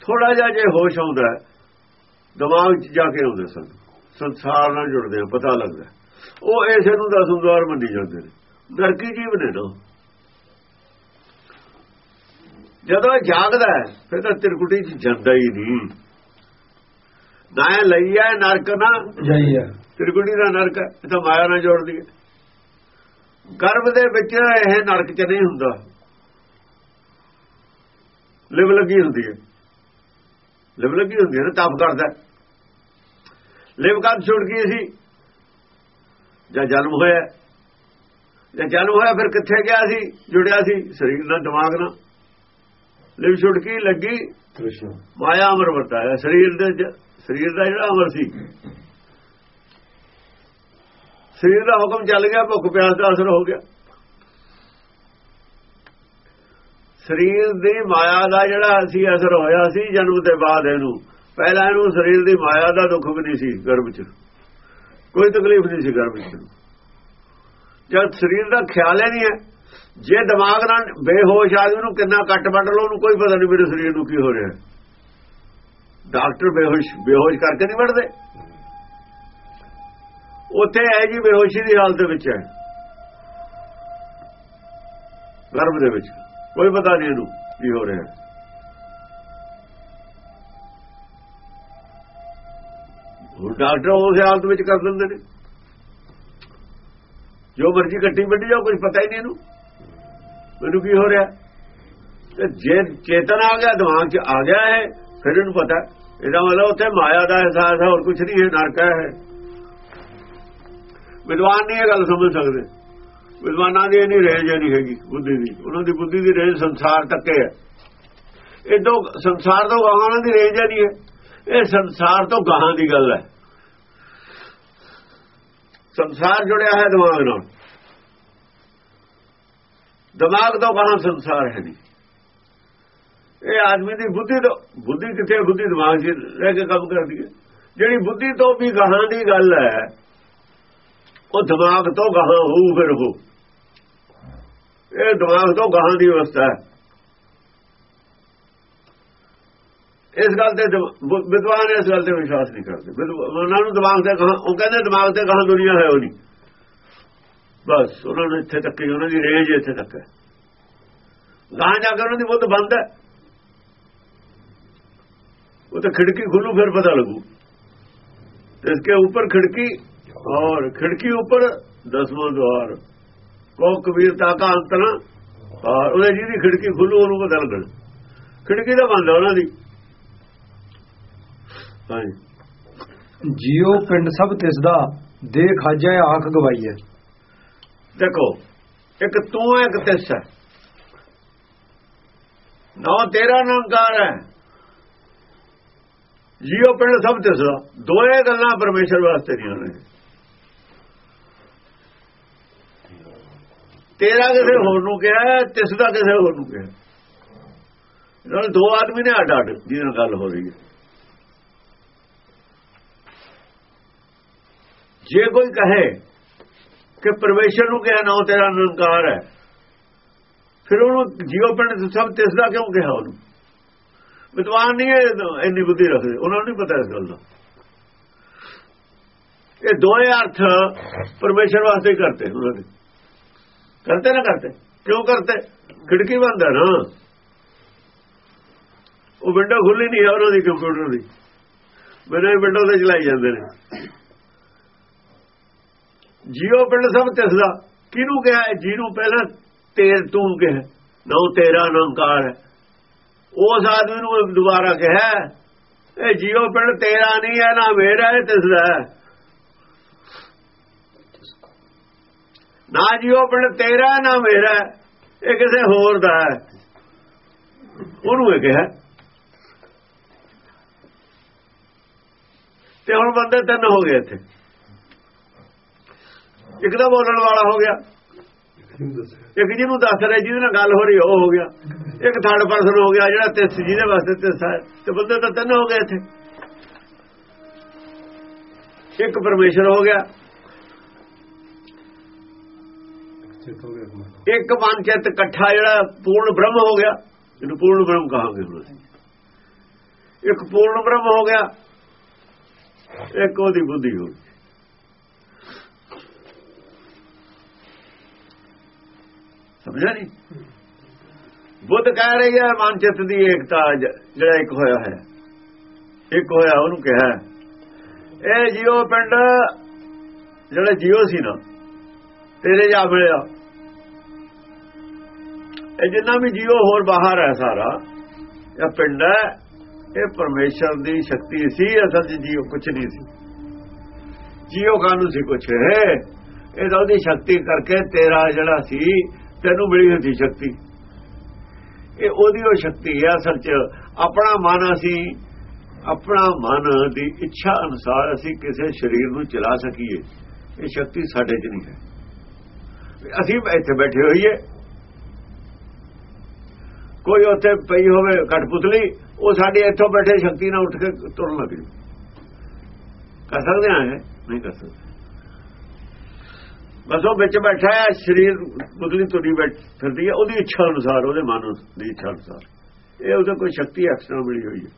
ਥੋੜਾ ਜਿਹਾ ਜੇ ਹੋਸ਼ ਆਉਂਦਾ ਦਿਮਾਗ 'ਚ ਜਾ ਕੇ ਆਉਂਦੇ ਸਨ। ਸੰਸਾਰ ਨਾਲ ਜੁੜਦੇ ਆ, ਪਤਾ ਲੱਗਦਾ ਉਹ ਇਸੇ ਨੂੰ ਦਸ ਦਸੂਦਾਰ ਮੰਨੀ ਜਾਂਦੇ ਨੇ। ਨਰਕੀ ਜੀਵ ਨੇ ਨਾ ਜਦੋਂ ਇਹ ਜਾਗਦਾ ਹੈ ਫਿਰ ਤਾਂ ਤਿਰਕੁਟੀ 'ਚ ਜਾਂਦਾ ਹੀ ਨਹੀਂ। ਨਾ ਇਹ ਲਈਆ ਨਰਕ ਨਾ ਜਾਈਐ ਤਿਰਕੁਟੀ ਦਾ ਨਰਕ ਹੈ ਇਹ ਤਾਂ ਮਾਇਆ ਨਾਲ ਜੋੜਦੀ ਹੈ। ਗਰਭ ਦੇ ਵਿੱਚ ਇਹ ਨਰਕ ਚ ਨਹੀਂ ਹੁੰਦਾ। ਲਿਵ ਲੱਗੀ ਹੁੰਦੀ ਹੈ। ਲਿਵ ਲੱਗੀ ਹੁੰਦੀ ਹੈ ਨਾ ਤਾਪ ਕਰਦਾ ਲਿਵ ਕਦ ਛੁੱਟ ਗਈ ਸੀ? ਜਦ ਜਨਮ ਹੋਇਆ? ਜਦ ਜਨਮ ਹੋਇਆ ਫਿਰ ਕਿੱਥੇ ਗਿਆ ਸੀ? ਜੁੜਿਆ ਸੀ? ਸਰੀਰ ਨਾਲ ਦਿਮਾਗ ਨਾਲ। ਲਿਵ ਛੁੱਟ ਗਈ ਲੱਗੀ ਮਾਇਆ ਅਮਰ ਵਰਤਾਇਆ। ਸਰੀਰ ਦੇ ਸਰੀਰ ਦਾ ਜਿਹੜਾ ਅਮਰ ਸੀ। ਸਰੀਰ ਦਾ ਹੁਕਮ ਚੱਲ ਗਿਆ ਭੁੱਖ ਪਿਆਸ ਦਾ ਅਸਰ ਹੋ ਗਿਆ। ਸਰੀਰ ਦੀ ਮਾਇਆ ਦਾ ਜਿਹੜਾ ਸੀ ਅਸਰ ਹੋਇਆ ਸੀ ਜਨਮ ਦੇ ਬਾਅਦ ਇਹਨੂੰ। ਪਹਿਲਾਂ ਇਹਨੂੰ ਸਰੀਰ ਦੀ ਮਾਇਆ ਦਾ ਦੁੱਖ ਵੀ ਨਹੀਂ ਸੀ ਗਰਭ 'ਚ। ਕੋਈ ਤਕਲੀਫ ਨਹੀਂ ਸੀ ਗਰਭ 'ਚ। ਜਦ ਸਰੀਰ ਦਾ ਖਿਆਲ ਹੀ ਨਹੀਂ ਹੈ ਜੇ ਦਿਮਾਗ ਨਾਲ ਬੇਹੋਸ਼ ਆਦਮੀ ਨੂੰ ਕਿੰਨਾ ਕੱਟ ਵੱਢ ਲਓ, ਉਹਨੂੰ ਕੋਈ ਪਤਾ ਨਹੀਂ ਮੇਰੇ ਸਰੀਰ ਨੂੰ ਕੀ ਹੋ ਰਿਹਾ। ਡਾਕਟਰ ਬੇਹੋਸ਼ ਬੇਹੋਸ਼ ਕਰਕੇ ਨਹੀਂ ਵੱਢਦੇ। ਉੱਥੇ ਹੈ ਜੀ ਬੇਹੋਸ਼ੀ ਦੀ ਹਾਲਤ ਵਿੱਚ ਹੈ। ਗਰਭ ਦੇ ਵਿੱਚ। ਕੋਈ ਪਤਾ ਨਹੀਂ ਇਹਨੂੰ ਕੀ ਹੋ ਰਿਹਾ। ਉਹ ਡਾਕਟਰ ਉਸ ਹਾਲਤ ਵਿੱਚ ਕਰ ਦਿੰਦੇ ਨੇ। ਜੋ ਮਰਜ਼ੀ ਕੱਟੀ ਵੱਢੀ ਜਾਓ ਕੁਝ ਪਤਾ ਹੀ ਨਹੀਂ ਇਹਨੂੰ। ਮੈਨੂੰ ਕੀ ਹੋ ਰਿਹਾ? ਤੇ ਜੇ ਚੇਤਨ ਆ ਗਿਆ, ਦਿਮਾਗ 'ਚ ਆ ਗਿਆ ਹੈ ਫਿਰ ਇਹਨੂੰ ਪਤਾ। ਇਹਦਾ ਮਤਲਬ ਉੱਥੇ ਮਾਇਆ ਦਾ ਅਹਿਸਾਸ ਹੈ, ਹੋਰ ਕੁਝ ਨਹੀਂ ਹੈ, ਨਰਕ ਹੈ ਵਿਦਵਾਨ ਨਹੀਂ ਇਹ ਗੱਲ ਸਮਝ ਸਕਦੇ। ਵਿਦਵਾਨਾਂ ਦੀ ਨਹੀਂ ਰੇਂਜ ਨਹੀਂ ਹੈਗੀ ਬੁੱਧੀ ਦੀ। ਉਹਨਾਂ ਦੀ ਬੁੱਧੀ ਦੀ ਰੇਂਜ ਸੰਸਾਰ ਤੱਕ ਹੈ। ਇਦੋਂ ਸੰਸਾਰ ਤੋਂ ਗਾਹਾਂ ਉਹਨਾਂ ਦੀ ਰੇਂਜ ਨਹੀਂ ਹੈ। ਇਹ ਸੰਸਾਰ ਤੋਂ ਗਾਹਾਂ ਦੀ ਗੱਲ ਹੈ। ਸੰਸਾਰ ਜੁੜਿਆ ਹੈ ਦਿਮਾਗ ਨਾਲ। ਦਿਮਾਗ ਤੋਂ ਗਾਹਾਂ ਸੰਸਾਰ ਹੈ ਨਹੀਂ। ਇਹ ਆਦਮੀ ਦੀ ਬੁੱਧੀ ਤੋਂ, ਬੁੱਧੀ ਕਿੱਥੇ ਬੁੱਧੀ ਦਿਮਾਗ 'ਚ ਰਹਿ ਕੇ ਕੰਮ ਕਰਦੀ ਹੈ। ਜਿਹੜੀ ਬੁੱਧੀ ਤੋਂ ਵੀ ਗਾਹਾਂ ਦੀ ਗੱਲ ਹੈ, ਉਹ ਦਿਮਾਗ ਤੋਂ ਗਾਹਾਂ ਹੋਊ ਫਿਰ ਹੋ ਇਹ ਦਿਮਾਗ ਤੋਂ ਗਾਹਾਂ ਦੀ ਅਵਸਥਾ ਹੈ। ਇਸ ਗੱਲ ਤੇ ਵਿਦਵਾਨ ਇਸ ਗੱਲ ਤੇ ਵਿਸ਼ਵਾਸ ਨਹੀਂ ਕਰਦੇ। ਵਿਦਵਾ- ਉਹਨਾਂ ਨੂੰ ਦਿਮਾਗ ਤੇ ਗਾਹਾਂ, ਉਹ ਕਹਿੰਦੇ ਦਿਮਾਗ ਤੇ ਗਾਹਾਂ ਦੁਨੀਆ ਹੈ ਉਹ ਨਹੀਂ। ਬਸ, ਉਹਨਾਂ ਨੂੰ ਇੱਥੇ ਤੱਕ ਉਹਨਾਂ ਦੀ ਰੇਂਜ ਇੱਥੇ ਤੱਕ ਹੈ। ਗਾਂ ਜਾ ਕੇ ਉਹਨਾਂ ਦੀ ਬੁੱਧ ਬੰਦ ਹੈ। ਉਹ ਤਾਂ ਖਿੜਕੀ ਖੁੱਲੂ, ਫਿਰ ਪਤਾ ਲੱਗੂ। ਇਸ ਕੇ ਉੱਪਰ ਖਿੜਕੀ ਔਰ ਖਿੜਕੀ ਉੱਪਰ ਦਸਵਾਂ ਦਵਾਰ ਕੋ ਕਬੀਰ ਕਾ ਅੰਤਨਾ ਔਰ ਉਹਦੇ ਜਿਹਦੀ ਖਿੜਕੀ ਖੁੱਲੂ, ਉਹਨੂੰ ਪਤਾ ਲੱਗਣਾ। ਖਿੜਕੀ ਦਾ ਬੰਦ ਉਹਨਾਂ ਦੀ। ਜੀਓ ਪਿੰਡ ਸਭ ਤਿਸ ਦਾ ਦੇਖ ਹਾਜੈ ਆਖ ਗਵਾਈਏ ਦੇਖੋ, ਇੱਕ ਤੂੰ ਹੈ, ਇੱਕ ਤਿਸ ਹੈ। ਨਾ ਤੇਰਾ ਨਿਰੰਕਾਰ ਹੈ। ਜੀਓ ਪਿੰਡ ਸਭ ਤਿਸ ਦਾ ਦੋਏ ਗੱਲਾਂ ਪਰਮੇਸ਼ਰ ਵਾਸਤੇ ਨਹੀਂ ਨੇ। ਤੇਰਾ ਕਿਸੇ ਹੋਰ ਨੂੰ ਕਿਹਾ ਤਿਸ ਦਾ ਕਿਸੇ ਹੋਰ ਨੂੰ ਕਿਹਾ ਨਾਲ ਦੋ ਆਦਮੀ ਨੇ ਅੱਡ ਅੱਡ ਜਿਹਨਾਂ ਨਾਲ ਗੱਲ ਹੋ ਰਹੀ ਹੈ। ਜੇ ਕੋਈ ਕਹੇ ਕਿ ਪਰਮੇਸ਼ਰ ਨੂੰ ਕਿਹਾ, ਨਾ ਤੇਰਾ ਨਿਰੰਕਾਰ ਹੈ। ਫਿਰ ਉਹਨੂੰ ਜੀਵ ਪਿੰਡ ਸਭ ਤਿਸ ਦਾ ਕਿਉਂ ਕਿਹਾ ਉਹਨੂੰ? ਵਿਦਵਾਨ ਨਹੀਂ ਇਹ ਇੰਨੀ ਬੁੱਧੀ ਰੱਖਦੇ। ਉਹਨਾਂ ਨੂੰ ਨਹੀਂ ਪਤਾ ਇਸ ਗੱਲ ਦਾ। ਇਹ ਦੋਏ ਅਰਥ ਪਰਮੇਸ਼ਰ ਵਾਸਤੇ ਕਰਤੇ ਉਹਨਾਂ ਦੇ। ਕਰਤੇ ਨਾ ਕਰਤੇ? ਕਿਉਂ ਕਰਤੇ? ਖਿੜਕੀ ਬੰਦ ਹੈ ਨਾ। ਉਹ ਵਿੰਡੋ ਖੁੱਲੀ ਨਹੀਂ ਹੈ ਉਹਨਾਂ ਦੀ ਕੰਪਿਊਟਰ ਦੀ। ਮੇਰੇ ਵਿੰਡੋ ਤੇ ਚਲਾਈ ਜਾਂਦੇ ਨੇ। ਜੀਓ ਪਿੰਡ ਸਭ ਤਿਸਦਾ ਕਿਹਨੂੰ ਕਿਹਾ ਜਿਹਨੂੰ ਪਹਿਲਾਂ ਤੇਰ ਤੂੰ ਕਿਹਾ। ਨਾ ਤੇਰਾ ਨਿਰੰਕਾਰ ਉਸ ਆਦਮੀ ਨੂੰ ਦੁਬਾਰਾ ਕਿਹਾ ਇਹ ਜੀਓ ਪਿੰਡ ਤੇਰਾ ਨਹੀਂ ਹੈ, ਨਾ ਮੇਰਾ ਹੈ ਤਿਸਦਾ ਨਾ ਜੀਓ ਪਿੰਡ ਤੇਰਾ, ਨਾ ਮੇਰਾ ਇਹ ਕਿਸੇ ਹੋਰ ਦਾ ਹੈ। ਉਹਨੂੰ ਇਹ ਕਿਹਾ। ਤੇ ਹੁਣ ਬੰਦੇ ਤਿੰਨ ਹੋ ਗਏ ਇੱਥੇ। ਇੱਕ ਤਾਂ ਬੋਲਣ ਵਾਲਾ ਹੋ ਗਿਆ। ਇੱਕ ਜਿਹਨੂੰ ਦੱਸ ਰਿਹਾ, ਜਿਹਦੇ ਨਾਲ ਗੱਲ ਹੋ ਰਹੀ, ਉਹ ਹੋ ਗਿਆ। ਇੱਕ ਥਰਡ ਪਰਸਨ ਹੋ ਗਿਆ, ਜਿਹੜਾ ਤਿਸ, ਜਿਹਦੇ ਵਾਸਤੇ ਤਿਸ ਹੈ। ਤੇ ਬੰਦੇ ਤਾਂ ਤਿੰਨ ਹੋ ਗਏ ਇੱਥੇ। ਇੱਕ ਪਰਮੇਸ਼ਰ ਹੋ ਗਿਆ। ਇੱਕ ਮਨ ਚਿੱਤ ਇਕੱਠਾ ਜਿਹੜਾ ਪੂਰਨ ਬ੍ਰਹਮ ਹੋ ਗਿਆ। ਇਹਨੂੰ ਪੂਰਨ ਬ੍ਰਹਮ ਕਹਾਂਗੇ ਹੁਣ ਅਸੀਂ। ਇੱਕ ਪੂਰਨ ਬ੍ਰਹਮ ਹੋ ਗਿਆ। ਇੱਕ ਉਹਦੀ ਬੁੱਧੀ ਹੋ ਗਈ। ਸਮਝਿਆ ਨਹੀਂ ਬੁੱਧ ਕਹਿ ਰਹੀ ਹੈ, ਮਨ ਚਿੱਤ ਦੀ ਏਕਤਾ ਜਿਹੜਾ ਇੱਕ ਹੋਇਆ ਹੈ। ਇੱਕ ਹੋਇਆ, ਉਹਨੂੰ ਕਿਹਾ ਇਹ ਜੀਓ ਪਿੰਡ, ਜਿਹੜਾ ਜੀਓ ਸੀ ਨਾ, ਤੇਰੇ ਜਾ ਮਿਲਿਆ। ਇਹ ਜਿੰਨਾ ਵੀ ਜੀਓ ਹੋਰ ਬਾਹਰ ਹੈ ਸਾਰਾ, ਇਹ ਪਿੰਡ ਹੈ, ਇਹ ਪਰਮੇਸ਼ਰ ਦੀ ਸ਼ਕਤੀ ਸੀ, ਅਸਲ ਜੀ ਜੀਓ ਕੁਛ ਨਹੀਂ ਸੀ। ਜੀਓ ਕਾਨੂੰ ਸੀ ਕੁਛ? ਹੈ ਇਹ ਤਾਂ ਉਹਦੀ ਸ਼ਕਤੀ ਕਰਕੇ ਤੇਰਾ ਜਿਹੜਾ ਸੀ ਤੈਨੂੰ ਮਿਲੀ ਹੁੰਦੀ ਸ਼ਕਤੀ। ਇਹ ਉਹਦੀ ਉਹ ਸ਼ਕਤੀ ਹੈ ਅਸਲ 'ਚ। ਆਪਣਾ ਮਨ ਅਸੀਂ, ਆਪਣਾ ਮਨ ਦੀ ਇੱਛਾ ਅਨੁਸਾਰ ਅਸੀਂ ਕਿਸੇ ਸਰੀਰ ਨੂੰ ਚਲਾ ਸਕੀਏ। ਇਹ ਸ਼ਕਤੀ ਸਾਡੇ 'ਚ ਨਹੀਂ ਹੈ। ਅਸੀਂ ਇੱਥੇ ਬੈਠੇ ਹੋਈਏ। ਕੋਈ ਉੱਥੇ ਪਈ ਹੋਵੇ ਕਟਪੁਤਲੀ ਉਹ ਸਾਡੇ ਇੱਥੋਂ ਬੈਠੇ ਸ਼ਕਤੀ ਨਾਲ ਉੱਠ ਕੇ ਤੁਰਨ ਲੱਗ। ਜੂ ਕਰ ਸਕਦੇ ਆ ਨਹੀਂ ਕਰ ਸਕਦੇ। ਬਸ ਉਹ ਵਿੱਚ ਬੈਠਾ ਹੈ ਸਰੀਰ ਪੁਤਲੀ ਤੁਰੀ ਬੈਠ ਫਿਰਦੀ ਹੈ ਉਹਦੀ ਇੱਛਾ ਅਨੁਸਾਰ ਉਹਦੇ ਮਨ ਦੀ ਇੱਛਾ ਅਨੁਸਾਰ। ਇਹ ਉਹਦੇ ਕੋਈ ਸ਼ਕਤੀ ਐਕਸਟਰਾ ਮਿਲੀ ਹੋਈ ਹੈ।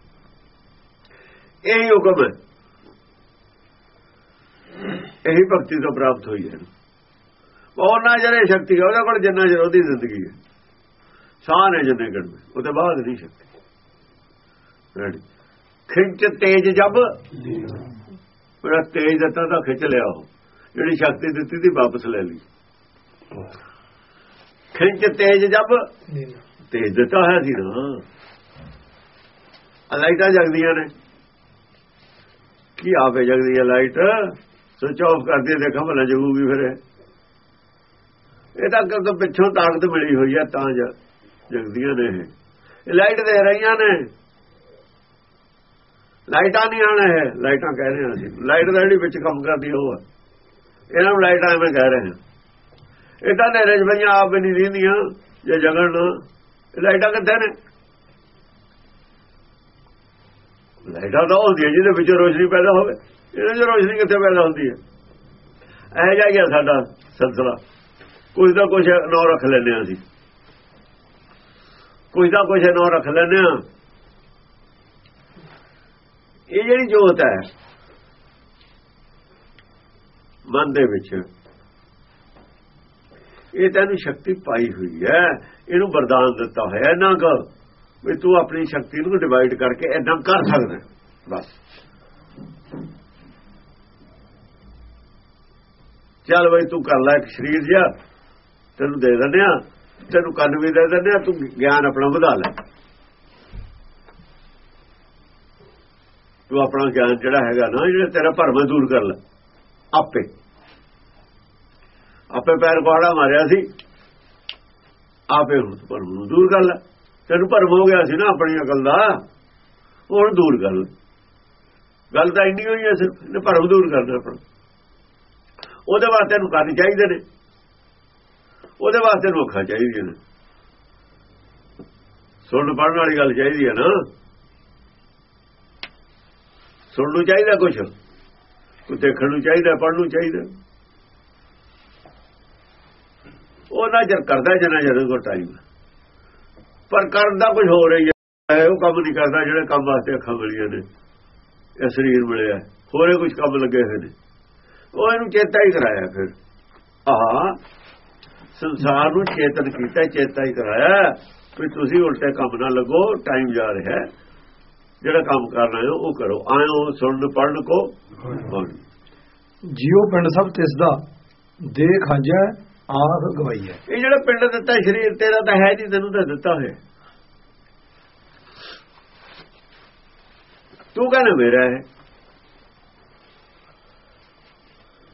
ਇਹ ਹੁਕਮ ਹੈ। ਇਹੀ ਭਗਤੀ ਤੋਂ ਪ੍ਰਾਪਤ ਹੋਈ ਹੈ। ਉਹ ਨਾ ਜਰੇ ਸ਼ਕਤੀ ਹੈ ਉਹਦੇ ਕੋਲ ਜਿੰਨਾ ਜਰ ਉਹਦੀ ਜ਼ਿੰਦਗੀ ਹੈ। ਸਾਹ ਨੇ ਜਿੰਨੇ ਗੜ ਉਹਦੇ ਬਾਅਦ ਨਹੀਂ ਸ਼ਕਤੀ ਖਿੱਚ ਤੇਜ ਜਬ। ਬੜਾ ਤੇਜ ਦਿੱਤਾ ਤਾਂ ਖਿੱਚ ਲਿਆ ਉਹ। ਜਿਹੜੀ ਸ਼ਕਤੀ ਦਿੱਤੀ ਸੀ ਵਾਪਸ ਲੈ ਲਈ। ਖਿੱਚ ਤੇਜ ਜਬ। ਤੇਜ। ਦਿੱਤਾ ਹੈ ਸੀ ਨਾ। ਲਾਈਟਾਂ ਜਗਦੀਆਂ ਨੇ। ਕੀ ਆਪੇ ਜਗਦੀ ਹੈ ਲਾਈਟ। ਸਵਿਚ ਆਫ ਕਰਦੀ ਦੇਖਾਂ ਭਲਾ ਜਗੂਗੀ ਫਿਰ ਇਹ। ਤਾਂ ਕਦੋਂ ਪਿੱਛੋਂ ਤਾਕਤ ਮਿਲੀ ਹੋਈ ਹੈ ਤਾਂ ਜਗਦੀਆਂ ਨੇ ਇਹ। ਲਾਈਟ ਦੇ ਰਹੀਆਂ ਨੇ। ਲਾਈਟਾਂ ਨਹੀਂ ਆਣਾ ਹੈ ਲਾਈਟਾਂ ਕਹਿ ਰਹੇ ਹਾਂ ਅਸੀਂ। ਲਾਈਟ ਦਾ ਜਿਹੜੀ ਵਿੱਚ ਕੰਮ ਕਰਦੀ ਉਹ ਹੈ ਇਹਨਾਂ ਨੂੰ ਲਾਈਟਾਂ ਐਵੇਂ ਕਹਿ ਰਹੇ ਹਾਂ। ਇਦਾਂ ਨੇ ਰਜਵਈਆਂ ਆਪ ਨਹੀਂ ਰਹਿੰਦੀਆਂ ਜੇ ਜਗਣ ਲਾਈਟਾਂ ਕਿੱਥੇ ਨੇ? ਲਾਈਟਾਂ ਤਾਂ ਹੁੰਦੀ ਹੈ ਜਿਹਦੇ ਵਿੱਚ ਰੋਸ਼ਨੀ ਪੈਦਾ ਹੋਵੇ। ਇਹਦੇ 'ਚ ਰੋਸ਼ਨੀ ਕਿੱਥੇ ਪੈਦਾ ਹੁੰਦੀ ਹੈ? ਇਹ ਜਾ ਗਿਆ ਸਾਡਾ ਸਿਲਸਿਲਾ। ਕੁਝ ਦਾ ਕੁਝ ਨੌ ਰੱਖ ਲੈਂਦੇ ਆ ਅਸੀਂ। ਕੁਝ ਦਾ ਕੁਝ ਨੌ ਰੱਖ ਲੈਂਦੇ ਆ ਇਹ ਜਿਹੜੀ ਜੋਤ ਹੈ ਮਨ ਦੇ ਵਿੱਚ। ਇਹ ਤੈਨੂੰ ਸ਼ਕਤੀ ਪਾਈ ਹੋਈ ਹੈ। ਇਹਨੂੰ ਵਰਦਾਨ ਦਿੱਤਾ ਹੋਇਆ ਨਾ ਕਿ ਵੀ ਤੂੰ ਆਪਣੀ ਸ਼ਕਤੀ ਨੂੰ ਡਿਵਾਈਡ ਕਰਕੇ ਐਦਾਂ ਕਰ ਸਕਦਾ ਬਸ। ਚੱਲ ਬਈ ਤੂੰ ਕਰ ਲੈ ਇੱਕ ਸਰੀਰ ਜਿਹਾ, ਤੈਨੂੰ ਦੇ ਦਿੰਦੇ ਆ ਤੈਨੂੰ ਕੰਨ ਵੀ ਦੇ ਦਿੰਦੇ ਆ ਤੂੰ ਗਿਆਨ ਆਪਣਾ ਵਧਾ ਲੈ। ਤੂੰ ਆਪਣਾ ਗਿਆਨ ਜਿਹੜਾ ਹੈਗਾ ਨਾ, ਜਿਹੜਾ ਤੇਰਾ ਭਰਮ ਦੂਰ ਕਰ ਲੈ। ਆਪੇ। ਆਪੇ ਪੈਰ ਕੋੜਾ ਮਾਰਿਆ ਸੀ। ਆਪੇ ਹੁਣ ਭਰਮ ਨੂੰ ਦੂਰ ਕਰ ਲੈ। ਤੈਨੂੰ ਭਰਮ ਹੋ ਗਿਆ ਸੀ ਨਾ ਆਪਣੀ ਅਕਲ ਦਾ। ਹੁਣ ਦੂਰ ਕਰ ਲੈ। ਗੱਲ ਤਾਂ ਇੰਨੀ ਹੋਈ ਹੈ ਸਿਰਫ ਇਹ ਭਰਮ ਦੂਰ ਕਰਨਾ ਆਪਣਾ। ਉਹਦੇ ਵਾਸਤੇ ਨੂੰ ਕਰਨੀ ਚਾਹੀਦੇ ਨੇ। ਉਹਦੇ ਵਾਸਤੇ ਨੂੰ ਅੱਖਾਂ ਚਾਹੀਦੀਆਂ ਨੇ। ਸੁਣਨ ਪੜਨ ਵਾਲੀ ਗੱਲ ਚਾਹੀਦੀ ਹੈ ਨਾ। ਸੁਣਨ ਨੂੰ ਚਾਹੀਦਾ ਕੁਝ ਕੁਝ ਦੇਖਣ ਨੂੰ ਚਾਹੀਦਾ ਪੜਨ ਨੂੰ ਚਾਹੀਦਾ। ਉਹ ਨਾ ਜਰ ਕਰਦਾ ਜਨਾ ਜਦੋਂ ਕੋ ਟਾਈਮ ਪਰ ਕਰਦਾ ਕੁਝ ਹੋ ਰਹੀ ਹੈ, ਉਹ ਕੰਮ ਨਹੀਂ ਕਰਦਾ, ਜਿਹੜੇ ਕੰਮ ਵਾਸਤੇ ਅੱਖਾਂ ਮਿਲੀਆਂ ਨੇ, ਇਹ ਸਰੀਰ ਮਿਲਿਆ ਹੋਰੇ ਕੁਝ ਕੰਮ ਲੱਗੇ ਹੋਏ ਨੇ। ਉਹ ਇਹਨੂੰ ਚੇਤਾ ਹੀ ਕਰਾਇਆ ਫਿਰ। ਆਹ, ਸੰਸਾਰ ਨੂੰ ਚੇਤਨ ਕੀਤਾ, ਚੇਤਾ ਹੀ ਕਰਾਇਆ ਵੀ ਤੁਸੀਂ ਉਲਟੇ ਕੰਮ ਨਾ ਲੱਗੋ ਟਾਈਮ ਜਾ ਰਿਹਾ ਜਿਹੜਾ ਕੰਮ ਕਰਨਾ ਹੈ ਉਹ ਕਰੋ। ਆਇਓ ਸੁਣਨ ਪੜਨ ਕੋ। ਜਿਉ ਪਿੰਡ ਸਭ ਤਿਸ ਦਾ ਦੇ ਖਾਜਾ ਆਖ ਗਵਾਈ ਹੈ ਇਹ ਜਿਹੜਾ ਪਿੰਡ ਦਿੱਤਾ ਸ਼ਰੀਰ ਤੇਰਾ ਤਾਂ ਹੈ ਨਹੀਂ ਤੈਨੂੰ ਤਾਂ ਦਿੱਤਾ ਹੋਇਆ। ਤੂੰ ਕਹਿੰਦਾ ਮੇਰਾ ਹੈ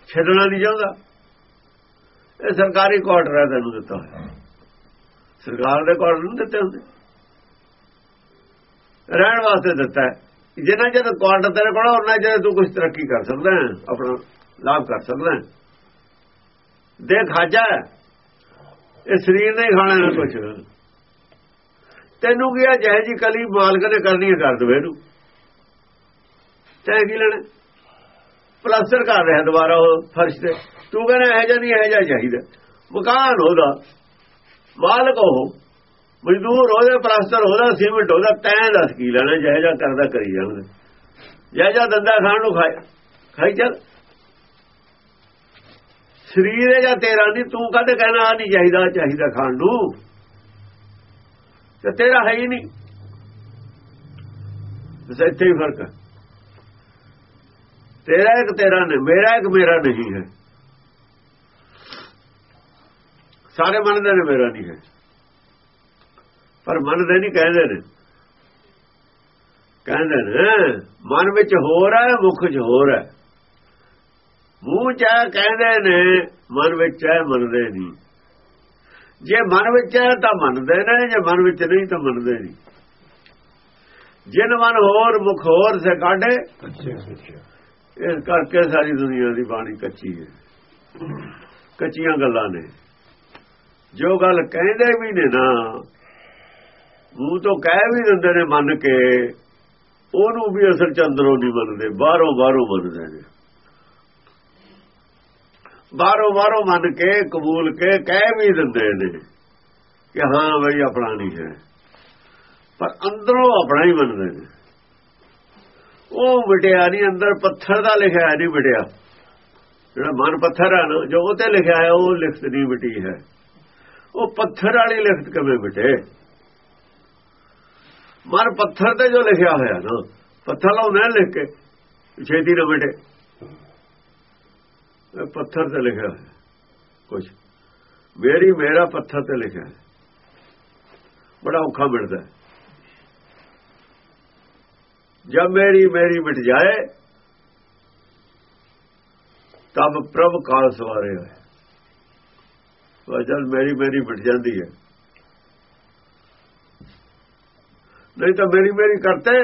ਛੱਡਣਾ ਨਹੀਂ ਚਾਹੁੰਦਾ। ਇਹ ਸਰਕਾਰੀ ਕੁਆਟਰ ਹੈ ਤੈਨੂੰ ਦਿੱਤਾ ਹੋਇਆ। ਸਰਕਾਰ ਦੇ ਕੁਆਟਰ ਨੂੰ ਦਿੱਤੇ ਹੁੰਦੇ। ਰਹਿਣ ਵਾਸਤੇ ਦਿੱਤਾ ਜਿੰਨਾ ਜਦ ਕੁਆਟਰ ਤੇਰੇ ਕੋਲ ਉਹਨਾਂ ਜਦ ਤੂੰ ਕੁਝ ਤਰੱਕੀ ਕਰ ਸਕਦਾ ਆਪਣਾ ਲਾਭ ਕਰ ਸਕਦਾ ਦੇ ਖਾਜਾ ਇਹ ਸਰੀਰ ਨੇ ਖਾਣਾ ਨਾ ਕੁਝ ਤੈਨੂੰ ਕੀ ਆ, ਜਹ ਜੀ ਕਲੀ ਮਾਲਕ ਨੇ ਕਰਨੀ ਹੈ, ਕਰ ਦਵੇ ਇਹਨੂੰ। ਤੈਂ ਕੀ ਲੈਣਾ? ਪਲਾਸਟਰ ਕਰ ਰਿਹਾ ਦੁਬਾਰਾ ਉਹ ਫਰਸ਼ ਤੇ। ਤੂੰ ਕਹਿੰਦਾ ਇਹ ਜਾਂ ਨਹੀਂ, ਇਹ ਜਾਂ ਚਾਹੀਦਾ। ਮਕਾਨ ਉਹਦਾ। ਮਾਲਕ ਉਹ। ਮਜ਼ਦੂਰ ਉਹਦੇ ਪਲਾਸਟਰ ਉਹਦਾ ਸੀਮੈਂਟ, ਉਹਦਾ ਤੈਂ ਦੱਸ ਕੀ ਲੈਣਾ, ਜਿਹੇ ਜਾਂ ਕਰਦਾ ਕਰੀ ਜਾਂਦਾ। ਜਿਹੇ ਜਾਂ ਦੰਦਾ ਖਾਣ ਨੂੰ ਖਾਏ, ਖਾਈ ਚੱਲ। ਸਰੀਰ ਹੈ ਜਾਂ ਤੇਰਾ ਨਹੀਂ, ਤੂੰ ਕਦੇ ਕਹਿਣਾ ਆ ਨਹੀਂ ਚਾਹੀਦਾ ਚਾਹੀਦਾ ਖਾਣ ਨੂੰ। ਤੇ ਤੇਰਾ ਹੈ ਹੀ ਨਹੀਂ। ਬਸ ਇੱਥੇ ਹੀ ਫ਼ਰਕ ਹੈ। ਤੇਰਾ ਇੱਕ ਤੇਰਾ ਨਹੀਂ, ਮੇਰਾ ਇੱਕ ਮੇਰਾ ਨਹੀਂ ਹੈ। ਸਾਰੇ ਮੰਨਦੇ ਨੇ ਮੇਰਾ ਨਹੀਂ ਹੈ। ਪਰ ਮੰਨਦੇ ਨਹੀਂ ਕਹਿੰਦੇ ਨੇ। ਕਹਿੰਦੇ ਨੇ ਮਨ ਵਿੱਚ ਹੋਰ ਹੈ ਮੁਖ 'ਚ ਹੋਰ ਹੈ। ਮੂੰਹ 'ਚ ਕਹਿੰਦੇ ਨੇ ਮਨ ਵਿੱਚ ਹੈ ਮੰਨਦੇ ਨਹੀਂ। ਜੇ ਮਨ ਵਿੱਚ ਹੈ ਤਾਂ ਮੰਨਦੇ ਨੇ ਜੇ ਮਨ ਵਿੱਚ ਨਹੀਂ ਤਾਂ ਮੰਨਦੇ ਨਹੀਂ। ਜਿਨ ਮਨ ਹੋਰ ਮੁਖ ਹੋਰ ਸੇ ਕਾਢੇ। ਇਸ ਕਰਕੇ ਸਾਰੀ ਦੁਨੀਆ ਦੀ ਬਾਣੀ ਕੱਚੀ ਹੈ। ਕੱਚੀਆਂ ਗੱਲਾਂ ਨੇ। ਜੋ ਗੱਲ ਕਹਿੰਦੇ ਵੀ ਨੇ ਨਾ ਮੂੰਹ ਤੋਂ ਕਹਿ ਵੀ ਦਿੰਦੇ ਨੇ ਮੰਨ ਕੇ, ਉਹਨੂੰ ਵੀ ਅਸਲ ਚੰਦਰੋਂ ਨਹੀਂ ਮੰਨਦੇ, ਬਾਹਰੋਂ ਬਾਹਰੋਂ ਮੰਨਦੇ ਨੇ। ਬਾਹਰੋਂ ਬਾਹਰੋਂ ਮੰਨ ਕੇ, ਕਬੂਲ ਕੇ, ਕਹਿ ਵੀ ਦਿੰਦੇ ਨੇ ਕਿ ਹਾਂ ਬਈ ਆਪਣਾ ਨਹੀਂ ਹੈ। ਪਰ ਅੰਦਰੋਂ ਆਪਣਾ ਹੀ ਮੰਨਦੇ ਨੇ। ਉਹ ਮਿਟਿਆ ਨਹੀਂ, ਅੰਦਰ ਪੱਥਰ ਦਾ ਲਿਖਿਆ ਨਹੀਂ ਮਿਟਿਆ। ਜਿਹੜਾ ਮਨ ਪੱਥਰ ਹੈ ਨਾ, ਜੋ ਉਹਤੇ ਲਿਖਿਆ ਹੈ, ਉਹ ਲਿਖਤ ਨਹੀਂ ਮਿਟੀ ਹੈ। ਉਹ ਪੱਥਰ ਵਾਲੀ ਲਿਖਤ ਕਿਵੇਂ ਮਿਟੇ? ਮਨ ਪੱਥਰ ਤੇ ਜੋ ਲਿਖਿਆ ਹੋਇਆ ਨਾ, ਪੱਥਰ ਲਾਉਣਾ ਲਿਖ ਕੇ, ਛੇਤੀ ਨਾ ਮਿਟੇ। ਪੱਥਰ ਤੇ ਲਿਖਿਆ ਹੋਇਆ ਕੁਝ ਮੇਰੀ ਮੇਰਾ ਪੱਥਰ ਤੇ ਲਿਖਿਆ ਬੜਾ ਔਖਾ ਮਿਲਦਾ ਜਦ ਮੇਰੀ ਮੇਰੀ ਮਿਟ ਜਾਏ, ਤਬ ਪ੍ਰਭ ਕਾਲ ਸਵਾਰੇ ਹੋਏ। ਵਜਲ ਮੇਰੀ ਮੇਰੀ ਮਿਟ ਜਾਂਦੀ ਹੈ ਨਹੀਂ ਤਾਂ ਮੇਰੀ ਮੇਰੀ ਕਰਤੇ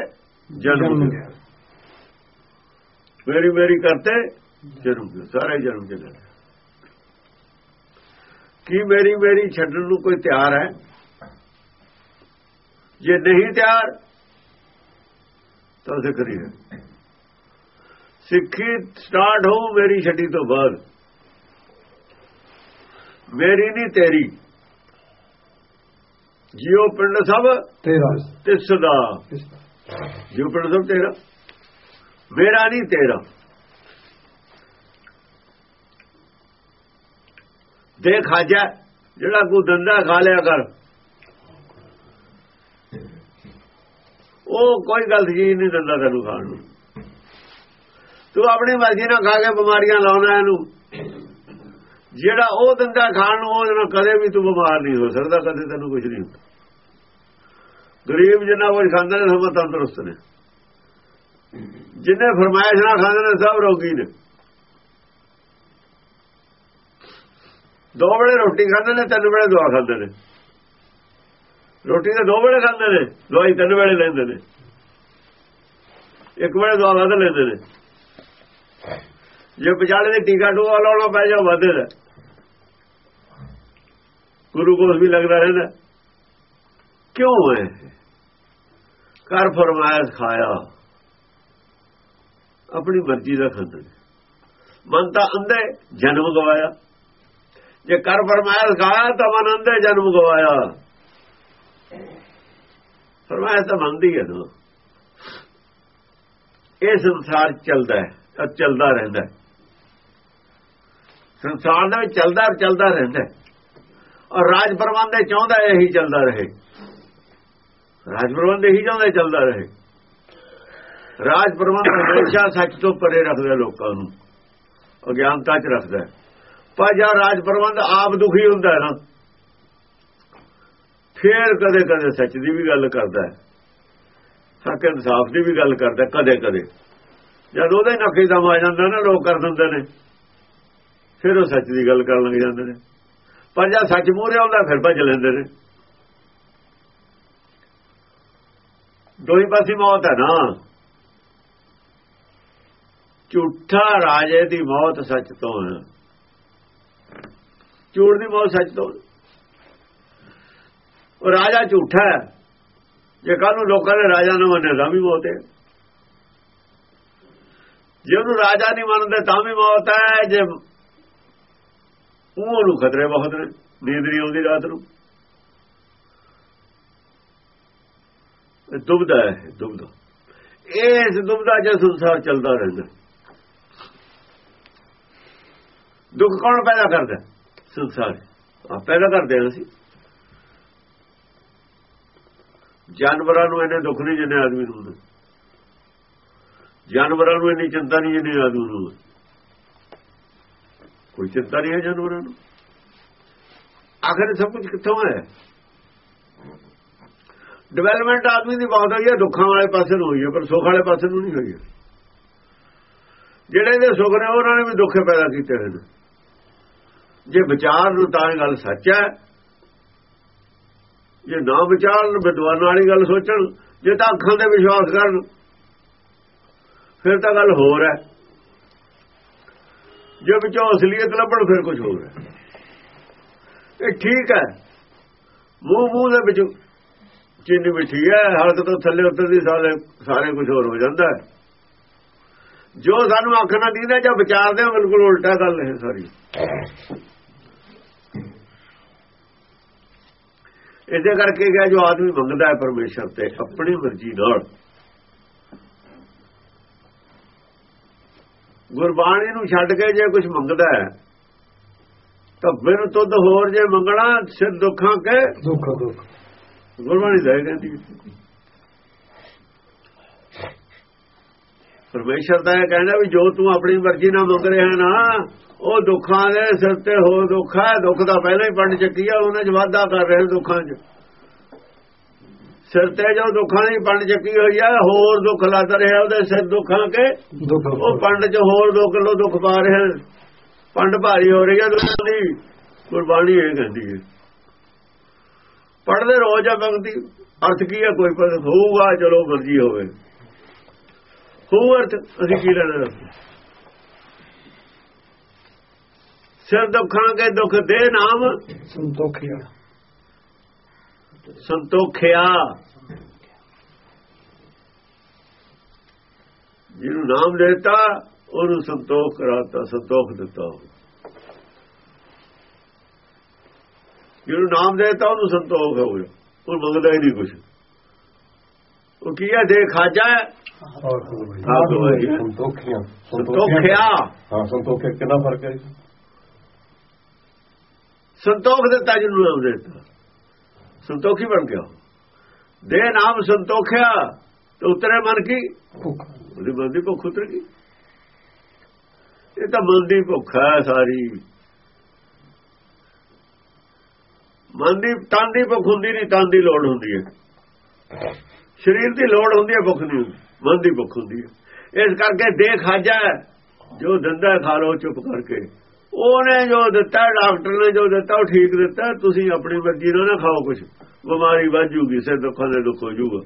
ਜਨਮ ਮੇਰੀ ਮੇਰੀ ਕਰਤੇ ਜਨਮ ਸਾਰੇ ਜਨਮ ਚ ਲੈ ਕੀ ਮੇਰੀ ਮੇਰੀ ਛੱਡਣ ਨੂੰ ਕੋਈ ਤਿਆਰ ਹੈ? ਜੇ ਨਹੀਂ ਤਿਆਰ ਤਾਂ ਜ਼ਿਕਰੀ ਹੈ। ਸਿੱਖੀ ਸਟਾਰਟ ਹੋ ਮੇਰੀ ਛੱਡੀ ਤੋਂ ਬਾਅਦ। ਮੇਰੀ ਨਹੀਂ ਤੇਰੀ। ਜਿਉ ਪਿੰਡ ਸਭ ਤੇਰਾ। ਤੇ ਸਦਾ ਜਿਉ ਪਿੰਡ ਸਭ ਤੇਰਾ। ਮੇਰਾ ਨਹੀਂ ਤੇਰਾ। ਦੇ ਖਾਜਾ ਜਿਹੜਾ ਕੋ ਦੰਦਾ ਖਾ ਲਿਆ ਕਰ। ਉਹ ਕੋਈ ਗਲਤ ਚੀਜ਼ ਨਹੀਂ ਦਿੰਦਾ ਤੈਨੂੰ ਖਾਣ ਨੂੰ। ਤੂੰ ਆਪਣੀ ਮਰਜ਼ੀ ਨਾਲ ਖਾ ਕੇ ਬਿਮਾਰੀਆਂ ਲਾਉਣਾ ਇਹਨੂੰ। ਜਿਹੜਾ ਉਹ ਦਿੰਦਾ ਖਾਣ ਨੂੰ, ਉਹਦੇ ਨਾਲ ਕਦੇ ਵੀ ਤੂੰ ਬਿਮਾਰ ਨਹੀਂ ਹੋ ਸਕਦਾ, ਕਦੇ ਤੈਨੂੰ ਕੁਝ ਨਹੀਂ ਹੁੰਦਾ। ਗਰੀਬ ਜਿੰਨਾ ਕੁਝ ਖਾਂਦੇ ਨੇ, ਸਭ ਤੰਦਰੁਸਤ ਨੇ। ਜਿੰਨੇ ਫਰਮਾਇਸ਼ ਨਾਲ ਖਾਂਦੇ ਨੇ, ਸਭ ਰੋਗੀ ਨੇ। ਦੋ ਵੇਲੇ ਰੋਟੀ ਖਾਂਦੇ ਨੇ, ਤਿੰਨ ਵੇਲੇ ਦਵਾ ਖਾਂਦੇ ਨੇ। ਰੋਟੀ ਤਾਂ ਦੋ ਵੇਲੇ ਖਾਂਦੇ ਨੇ, ਦਵਾਈ ਤਿੰਨ ਵੇਲੇ ਲੈਂਦੇ ਨੇ। ਇੱਕ ਵੇਲੇ ਦਵਾ ਵੱਧ ਲੈਂਦੇ ਨੇ। ਜੇ ਵਿਚਾਲੇ ਦੇ ਟੀਕਾ ਟੂਆ ਲਾਉਣਾ ਪੈ ਜਾ ਵੱਧਦਾ ਦਾ ਗੁਰੂ ਕੋਲ ਵੀ ਲੱਗਦਾ ਰਹਿੰਦਾ। ਕਿਉਂ ਹੈ ਕਰ ਫਰਮਾਇਸ਼ ਖਾਇਆ। ਆਪਣੀ ਮਰਜ਼ੀ ਦਾ ਖਾਂਦੇ। ਮਨ ਤਾਂ ਅੰਦੇ ਜਨਮ ਗਵਾਇਆ। ਜੇ ਕਰ ਫਰਮਾਇਸ਼ ਖਾਇਆ, ਤਾਂ ਮਨ ਅੰਦੇ ਜਨਮ ਗਵਾਇਆ। ਫਰਮਾਇਸ਼ ਤਾਂ ਮੰਨਦੀ ਹੈ ਨਾ। ਇਹ ਸੰਸਾਰ ਚੱਲਦਾ ਹੈ ਚੱਲਦਾ ਰਹਿੰਦਾ ਸੰਸਾਰ ਦੇ ਵਿੱਚ ਚੱਲਦਾ ਚੱਲਦਾ ਰਹਿੰਦਾ ਔਰ ਰਾਜ ਪ੍ਰਬੰਧ ਦੇ ਚਾਹੁੰਦਾ ਇਹੀ ਚੱਲਦਾ ਰਹੇ। ਰਾਜ ਪ੍ਰਬੰਧ ਇਹੀ ਚਾਹੁੰਦਾ ਚੱਲਦਾ ਰਹੇ। ਰਾਜ ਪ੍ਰਬੰਧ ਹਮੇਸ਼ਾ ਸੱਚ ਤੋਂ ਪਰੇ ਰੱਖਦਾ ਲੋਕਾਂ ਨੂੰ। ਅਗਿਆਨਤਾ 'ਚ ਰੱਖਦਾ ਪਰ ਜਦ ਰਾਜ ਪ੍ਰਬੰਧ ਆਪ ਦੁਖੀ ਹੁੰਦਾ ਨਾ, ਫੇਰ ਕਦੇ ਕਦੇ ਸੱਚ ਦੀ ਵੀ ਗੱਲ ਕਰਦਾ ਹੈ। ਹੱਕ ਇਨਸਾਫ ਦੀ ਵੀ ਗੱਲ ਕਰਦਾ ਕਦੇ ਕਦੇ ਜਦ ਉਹਦੇ ਨੱਕੇ ਦਮ ਆ ਜਾਂਦਾ ਨਾ, ਲੋਕ ਕਰ ਦਿੰਦੇ ਨੇ। ਫਿਰ ਉਹ ਸੱਚ ਦੀ ਗੱਲ ਕਰਨ ਲੱਗ ਜਾਂਦੇ ਨੇ। ਪਰ ਜਦ ਸੱਚ ਮੂਹਰੇ ਆਉਂਦਾ ਫਿਰ ਭੱਜ ਲੈਂਦੇ ਨੇ। ਦੋਈ ਪਾਸੇ ਮੌਤ ਹੈ ਨਾ। ਝੂਠਾ ਰਾਜੇ ਦੀ ਮੌਤ ਸੱਚ ਤੋਂ ਹੈ। ਝੂਠ ਦੀ ਮੌਤ ਸੱਚ ਤੋਂ। ਉਹ ਰਾਜਾ ਝੂਠਾ ਹੈ। ਜੇ ਕੱਲ ਨੂੰ ਲੋਕਾਂ ਨੇ ਰਾਜਾ ਨੂੰ ਮੰਨਿਆ ਤਾਂ ਵੀ ਮੌਤ ਹੈ। ਜੇ ਉਹਨੂੰ ਰਾਜਾ ਨਹੀਂ ਮੰਨਦੇ, ਤਾਂ ਵੀ ਮੌਤ ਹੈ। ਜੇ ਉਹ ਨੂੰ ਖਤਰੇ ਬਹੁਤ ਨੇ, ਨੀਂਦ ਨਹੀਂ ਆਉਂਦੀ ਰਾਤ ਨੂੰ। ਦੁਬਦਾ ਹੈ ਦੁਬਦਾ। ਇਸ ਦੁਬਦਾ ਜੇ ਸੰਸਾਰ ਚੱਲਦਾ ਰਹਿੰਦਾ। ਦੁੱਖ ਕੌਣ ਪੈਦਾ ਕਰਦਾ? ਸੰਸਾਰ। ਆ ਪੈਦਾ ਕਰਦੇ ਹਾਂ ਅਸੀਂ। ਜਾਨਵਰਾਂ ਨੂੰ ਇਹਨੇ ਦੁੱਖ ਨਹੀਂ ਜਿੰਨੇ ਆਦਮੀ ਨੂੰ ਜਾਨਵਰਾਂ ਨੂੰ ਇੰਨੀ ਚਿੰਤਾ ਨਹੀਂ ਜਿੰਨੀ ਆਦਮੀ ਨੂੰ ਕੋਈ ਚਿੰਤਾ ਨਹੀਂ ਹੈ ਜਾਨਵਰਾਂ ਨੂੰ। ਆਖਰ ਸਭ ਕੁਝ ਕਿੱਥੋਂ ਹੈ ਡਿਵੈਲਪਮੈਂਟ ਆਦਮੀ ਦੀ ਬਹੁਤ ਹੋਈ ਹੈ, ਦੁੱਖਾਂ ਵਾਲੇ ਪਾਸੇ ਨੂੰ ਹੋਈ ਹੈ, ਪਰ ਸੁੱਖ ਵਾਲੇ ਪਾਸੇ ਨੂੰ ਨਹੀਂ ਹੋਈ ਹੈ। ਜਿਹੜੇ ਦੇ ਸੁੱਖ ਨੇ, ਉਹਨਾਂ ਨੇ ਵੀ ਦੁੱਖੇ ਪੈਦਾ ਕੀਤੇ ਹੋਏ ਨੇ। ਜੇ ਵਿਚਾਰ ਨੂੰ ਤਾਂ ਇਹ ਗੱਲ ਸੱਚ ਹੈ, ਜੇ ਨਾ ਵਿਚਾਰਨ ਵਿਦਵਾਨਾਂ ਵਾਲੀ ਗੱਲ ਸੋਚਣ, ਜੇ ਤਾਂ ਅੱਖਾਂ ਦੇ ਵਿਸ਼ਵਾਸ ਕਰਨ, ਫਿਰ ਤਾਂ ਗੱਲ ਹੋਰ ਹੈ। ਜੇ ਵਿੱਚੋਂ ਅਸਲੀਅਤ ਲੱਭਣ, ਫਿਰ ਕੁਝ ਹੋਰ ਹੈ। ਇਹ ਠੀਕ ਹੈ। ਮੂੰਹ ਮੂੰਹ ਦੇ ਵਿੱਚ ਚੀਨੀ ਮਿੱਠੀ ਹੈ। ਹਲਕ ਤੋਂ ਥੱਲੇ ਉਤਰਦੀ ਸਾਰੇ ਸਾਰੇ ਕੁਝ ਹੋਰ ਹੋ ਜਾਂਦਾ ਹੈ। ਜੋ ਸਾਨੂੰ ਅੱਖ ਨਾਲ ਦੀਦਾ ਜਾਂ ਵਿਚਾਰਦੇ ਹਾਂ, ਬਿਲਕੁਲ ਉਲਟਾ ਗੱਲ ਹੈ ਸਾਰੀ। ਇਹਦੇ ਕਰਕੇ ਕਿਹਾ, ਜੋ ਆਦਮੀ ਮੰਗਦਾ ਹੈ ਪਰਮੇਸ਼ਰ ਤੇ ਆਪਣੀ ਮਰਜ਼ੀ ਨਾਲ ਗੁਰਬਾਣੀ ਨੂੰ ਛੱਡ ਕੇ ਜੇ ਕੁਝ ਮੰਗਦਾ ਹੈ ਤਾਂ ਫਿਰ ਤੁਧ ਹੋਰ ਜੇ ਮੰਗਣਾ ਸਿਰ ਦੁੱਖਾਂ ਕੇ ਦੁੱਖ ਦੁੱਖ। ਗੁਰਬਾਣੀ ਦਾ ਇਹ ਕਹਿੰਦੀ। ਪਰਮੇਸ਼ਰ ਦਾ ਇਹ ਕਹਿੰਦਾ ਵੀ ਜੋ ਤੂੰ ਆਪਣੀ ਮਰਜ਼ੀ ਨਾਲ ਮੰਗ ਰਿਹਾ ਨਾ ਉਹ ਦੁੱਖਾਂ ਦੇ ਸਿਰ ਤੇ ਹੋਰ ਦੁੱਖ ਹੈ ਦੁੱਖ ਦਾ ਪਹਿਲਾਂ ਹੀ ਪੰਡ ਚੱਕੀ ਆ ਉਹਨਾਂ 'ਚ ਵਾਧਾ ਕਰ ਰਹੇ ਦੁੱਖਾਂ 'ਚ। ਸਿਰ ਤੇ ਜੋ ਦੁੱਖਾਂ ਦੀ ਪੰਡ ਚੱਕੀ ਹੋਈ ਆ ਹੋਰ ਦੁੱਖ ਲੱਗ ਰਿਹਾ ਉਹਦੇ ਸਿਰ ਦੁੱਖਾਂ ਕੇ। ਦੁੱਖ ਉਹ ਪੰਡ 'ਚ ਹੋਰ ਦੋ ਕਿਲੋ ਦੁੱਖ ਪਾ ਰਹੇ। ਪੰਡ ਭਾਰੀ ਹੋ ਰਹੀ ਹੈ ਦੁੱਖਾਂ ਦੀ ਗੁਰਬਾਣੀ ਇਹ ਕਹਿੰਦੀ ਹੈ ਪੜਦੇ ਰੋਜ਼ ਆ ਬੰਦੀ ਅਰਥ ਕੀ ਹੈ ਕੋਈ ਪਰ ਹੋਊਗਾ ਚਲੋ ਮਰਜ਼ੀ ਹੋਵੇ। ਹੋਊ ਅਰਥ ਅਸੀਂ ਕੀ ਲੈਣਾ? ਸਿਰ ਦੁੱਖਾਂ ਕੇ ਦੁੱਖ ਦੇ ਨਾਮ। ਸੰਤੋਖਿਆ ਸੰਤੋਖਿਆ। ਜਿਹਨੂੰ ਨਾਮ ਦੇਤਾ ਉਹਨੂੰ ਸੰਤੋਖ ਕਰਾਤਾ ਸੰਤੋਖ ਦਿੱਤਾ। ਜਿਹਨੂੰ ਨਾਮ ਦੇਤਾ ਉਹਨੂੰ ਸੰਤੋਖ ਹੋ ਗਿਆ। ਉਹ ਮੰਗਦਾ ਹੀ ਨਹੀਂ ਕੁਝ ਉਹ ਕੀ ਹੈ? ਦੇ ਖਾਜਾ ਸੰਤੋਖੀਆਂ। ਸੰਤੋਖਿਆ। ਹਾਂ ਸੰਤੋਖਿਆ ਕਿੰਨਾ ਫ਼ਰਕ ਹੈ ਸੰਤੋਖ ਦਿੱਤਾ ਜਿਹਨੂੰ ਨਾਮ ਦੇਤਾ ਸੰਤੋਖੀ ਬਣ ਗਿਆ। ਦੇ ਨਾਮ ਸੰਤੋਖਿਆ, ਤੇ ਉਤਰੇ ਮਨ ਕੀ? ਭੁੱਖ। ਉਹਦੀ ਮਨ ਦੀ ਭੁੱਖ ਉਤਰ ਗਈ। ਇਹ ਤਾਂ ਮਨ ਦੀ ਭੁੱਖ ਹੈ ਸਾਰੀ। ਮਨ ਦੀ, ਤਨ ਦੀ ਭੁੱਖ ਹੁੰਦੀ ਨਹੀਂ, ਤਨ ਦੀ ਲੋੜ ਹੁੰਦੀ ਹੈ। ਸਰੀਰ ਦੀ ਲੋੜ ਹੁੰਦੀ ਹੈ, ਭੁੱਖ ਨਹੀਂ ਮਨ ਦੀ ਭੁੱਖ ਹੁੰਦੀ ਹੈ। ਇਸ ਕਰਕੇ ਦੇਖ ਹਾਜਾ ਜੋ ਦਿੰਦਾ ਖਾ ਲੋ ਚੁੱਪ ਕਰਕੇ। ਉਹਨੇ ਜੋ ਦਿੱਤਾ, ਡਾਕਟਰ ਨੇ ਜੋ ਦਿੱਤਾ, ਉਹ ਠੀਕ ਦਿੱਤਾ। ਤੁਸੀਂ ਆਪਣੀ ਮਰਜ਼ੀ ਨਾਲ ਨਾ ਖਾਓ ਕੁਝ ਬਿਮਾਰੀ ਵੱਧ ਜੂਗੀ, ਸਿਰ ਦੁੱਖਾਂ ਦੇ ਦੁੱਖ ਹੋ ਜੂਗਾ।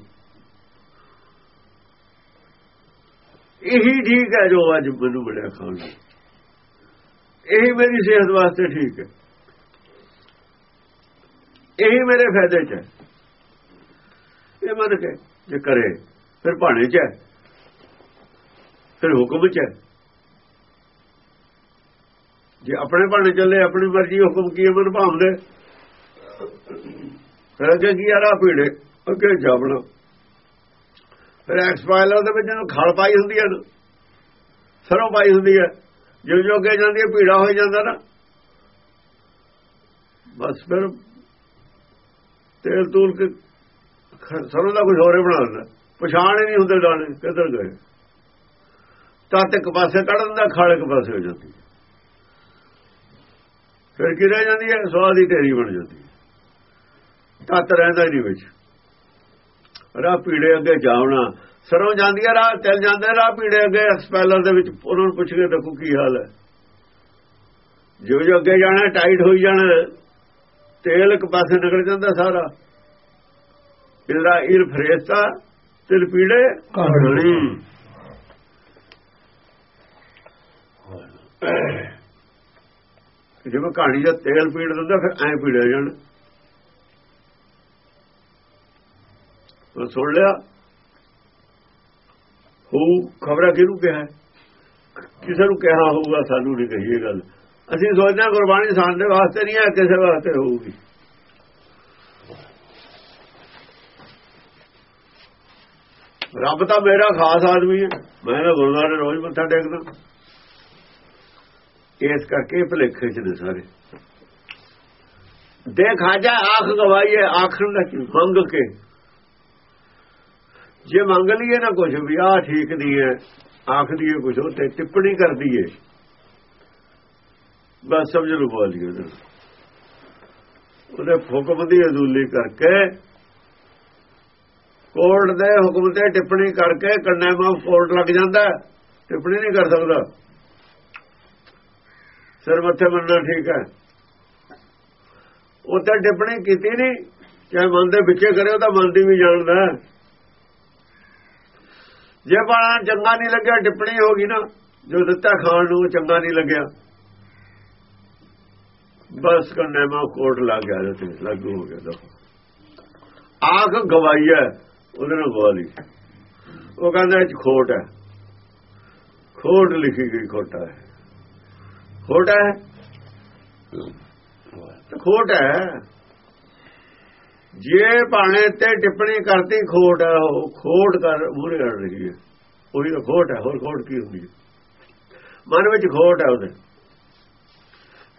ਇਹੀ ਠੀਕ ਹੈ ਜੋ ਅੱਜ ਮੈਨੂੰ ਮਿਲਿਆ ਖਾਣ ਇਹੀ ਮੇਰੀ ਸਿਹਤ ਵਾਸਤੇ ਠੀਕ ਹੈ। ਇਹੀ ਮੇਰੇ ਫਾਇਦੇ ਚ ਹੈ। ਇਹ ਮਨ ਕੇ ਜੇ ਕਰੇ, ਫਿਰ ਭਾਣੇ ਚ ਹੈ। ਫਿਰ ਹੁਕਮ ਚ ਹੈ। ਜੇ ਆਪਣੇ ਭਾਣੇ ਚੱਲੇ, ਆਪਣੀ ਮਰਜ਼ੀ ਹੁਕਮ ਕੀ ਮਨ ਭਾਉਂਦੇ ਫਿਰ ਅੱਗੇ ਕੀ ਆ ਰਾ ਪੀੜੇ। ਅੱਗੇ ਜਾਵਣਾ ਫਿਰ ਐਕਸਪਾਇਲਰ ਦੇ ਵਿੱਚ ਇਹਨੂੰ ਖਲ ਪਾਈ ਹੁੰਦੀ ਹੈ ਸਰੋਂ ਪਾਈ ਹੁੰਦੀ ਹੈ, ਜਿਉਂ ਜਿਉਂ ਅੱਗੇ ਜਾਂਦੀ ਹੈ, ਪੀੜਾ ਹੋ ਜਾਂਦਾ ਨਾ। ਬਸ ਫਿਰ ਤੇਲ ਤੂਲ ਕੇ ਸਰੋਂ ਦਾ ਕੁਝ ਹੋਰੇ ਬਣਾ ਦਿੰਦਾ। ਪਛਾਣ ਹੀ ਨਹੀਂ ਹੁੰਦੇ ਦਾਣੇ ਕਿੱਧਰ ਗਏ। ਤਾਂ ਇੱਕ ਪਾਸੇ ਕੱਢ ਦਿੰਦਾ ਖਲ ਇੱਕ ਪਾਸੇ ਹੋ ਜਾਂਦੀ ਫਿਰ ਕੀ ਰਹਿ ਜਾਂਦੀ ਹੈ? ਸਵਾਦ ਦੀ ਢੇਰੀ ਬਣ ਜਾਂਦੀ ਹੈ। ਤਤ ਰਹਿੰਦਾ ਹੀ ਨਹੀਂ ਵਿੱਚ। ਰਾਹ ਪੀੜੇ ਅੱਗੇ ਜਾਵਣਾ। ਸਰੋਂ ਜਾਂਦੀ ਹੈ, ਰਾਹ ਚੱਲ ਜਾਂਦੇ ਰਾਹ ਪੀੜੇ ਅੱਗੇ ਸਪੈਲਰ ਦੇ ਵਿੱਚ ਉਹਨਾਂ ਨੂੰ ਪੁੱਛ ਕੇ ਦੇਖੋ ਕੀ ਹਾਲ ਹੈ। ਜੋ ਜੋ ਅੱਗੇ ਜਾਣਾ, ਟਾਈਟ ਹੋਈ ਜਾਣਾ, ਤੇਲ ਇੱਕ ਪਾਸੇ ਨਿਕਲ ਜਾਂਦਾ ਸਾਰਾ। ਇਹਦਾ ਇਰ ਫਰੇਸਤਾ, ਤਿਲ ਪੀੜੇ ਕਹਾਣੀ ਜਿਵੇਂ ਕਹਾਣੀ ਦਾ ਤੇਲ ਪੀੜ ਦਿੰਦਾ, ਫਿਰ ਐ ਪੀੜਿਆ ਜਾਣ। ਉਹ ਸੁਣ ਲਿਆ। ਹੋ ਖਬਰਾਂ ਕਿਹਨੂੰ ਕਿਹਾ ਕਿਸੇ ਨੂੰ ਕਿਹਾ ਹੋਊਗਾ, ਸਾਨੂੰ ਨਹੀਂ ਕਹੀਏ ਗੱਲ। ਅਸੀਂ ਸੋਚਦੇ ਹਾਂ ਗੁਰਬਾਣੀ ਸਾਡੇ ਵਾਸਤੇ ਨਹੀਂ ਹੈ, ਕਿਸੇ ਵਾਸਤੇ ਹੋਊਗੀ। ਰੱਬ ਤਾਂ ਮੇਰਾ ਖਾਸ ਆਦਮੀ ਹੈ। ਮੈਂ ਤਾਂ ਗੁਰਦੁਆਰੇ ਰੋਜ਼ ਮੱਥਾ ਟੇਕਦਾ। ਇਸ ਕਰਕੇ ਭਲੇਖੇ ਚ ਨੇ ਸਾਰੇ। ਦੇਖ ਆਜਾ, ਆਖ ਗਵਾਈਏ, ਆਖਣ ਦਾ ਕੀ ਮੰਗ ਕੇ। ਜੇ ਮੰਗ ਲਈਏ ਨਾ ਕੁਝ ਵੀ ਆ ਠੀਕ ਨਹੀਂ ਹੈ ਆਖਦੀ ਹੈ ਕੁਝ ਉਹ ਤੇ ਟਿੱਪਣੀ ਕਰਦੀ ਹੈ ਬਸ ਸਮਝ ਲਓ ਬੋਲੀਏ ਉਹਦੇ ਉਹਦੇ ਹੁਕਮ ਦੀ ਅਦੂਲੀ ਕਰਕੇ, ਕੋਰਟ ਦੇ ਹੁਕਮ ਤੇ ਟਿੱਪਣੀ ਕਰਕੇ ਕੰਡੈਮ ਆਫ ਕੋਰਟ ਲੱਗ ਜਾਂਦਾ, ਟਿੱਪਣੀ ਨਹੀਂ ਕਰ ਸਕਦਾ। ਸਿਰ ਮੱਥੇ ਮੰਨਣਾ ਠੀਕ ਹੈ। ਉਹ ਤਾਂ ਟਿੱਪਣੀ ਕੀਤੀ ਨਹੀਂ। ਚਾਹੇ ਮਨ ਦੇ ਵਿੱਚੇ ਕਰੇ, ਉਹ ਤਾਂ ਮਨ ਦੀ ਵੀ ਜਾਣਦਾ ਜੇ ਬਾਣਾ ਚੰਗਾ ਨਹੀਂ ਲੱਗਿਆ, ਟਿੱਪਣੀ ਹੋ ਗਈ ਨਾ, ਜੋ ਦਿੱਤਾ ਖਾਣ ਨੂੰ ਚੰਗਾ ਨਹੀਂ ਲੱਗਿਆ। ਬਸ ਕੰਡੈਮ ਆਫ ਕੋਰਟ ਲੱਗ ਗਿਆ ਤੇ, ਲਾਗੂ ਹੋ ਗਿਆ ਦਫਾ ਆਖ ਗਵਾਈ ਹੈ, ਉਹਦੇ ਨਾਲ ਗਵਾ ਲਈ। ਉਹ ਕਹਿੰਦਾ ਇਹ ਖੋਟ ਹੈ। ਖੋਟ ਲਿਖੀ ਗਈ ਖੋਟਾ ਹੈ। ਖੋਟ ਹੈ। ਖੋਟ ਹੈ। ਜੇ ਭਾਣੇ ਤੇ ਟਿੱਪਣੀ ਕਰਤੀ ਖੋਟ ਹੈ ਉਹ ਖੋਟ ਕਰ ਮੂਰੇ ਕਰ ਰਹੀ ਹੈ। ਉਹੀ ਤਾਂ ਖੋਟ ਹੈ, ਹੋਰ ਖੋਟ ਕੀ ਹੁੰਦੀ ਹੈ? ਮਨ ਵਿੱਚ ਖੋਟ ਹੈ ਉਹਦੇ।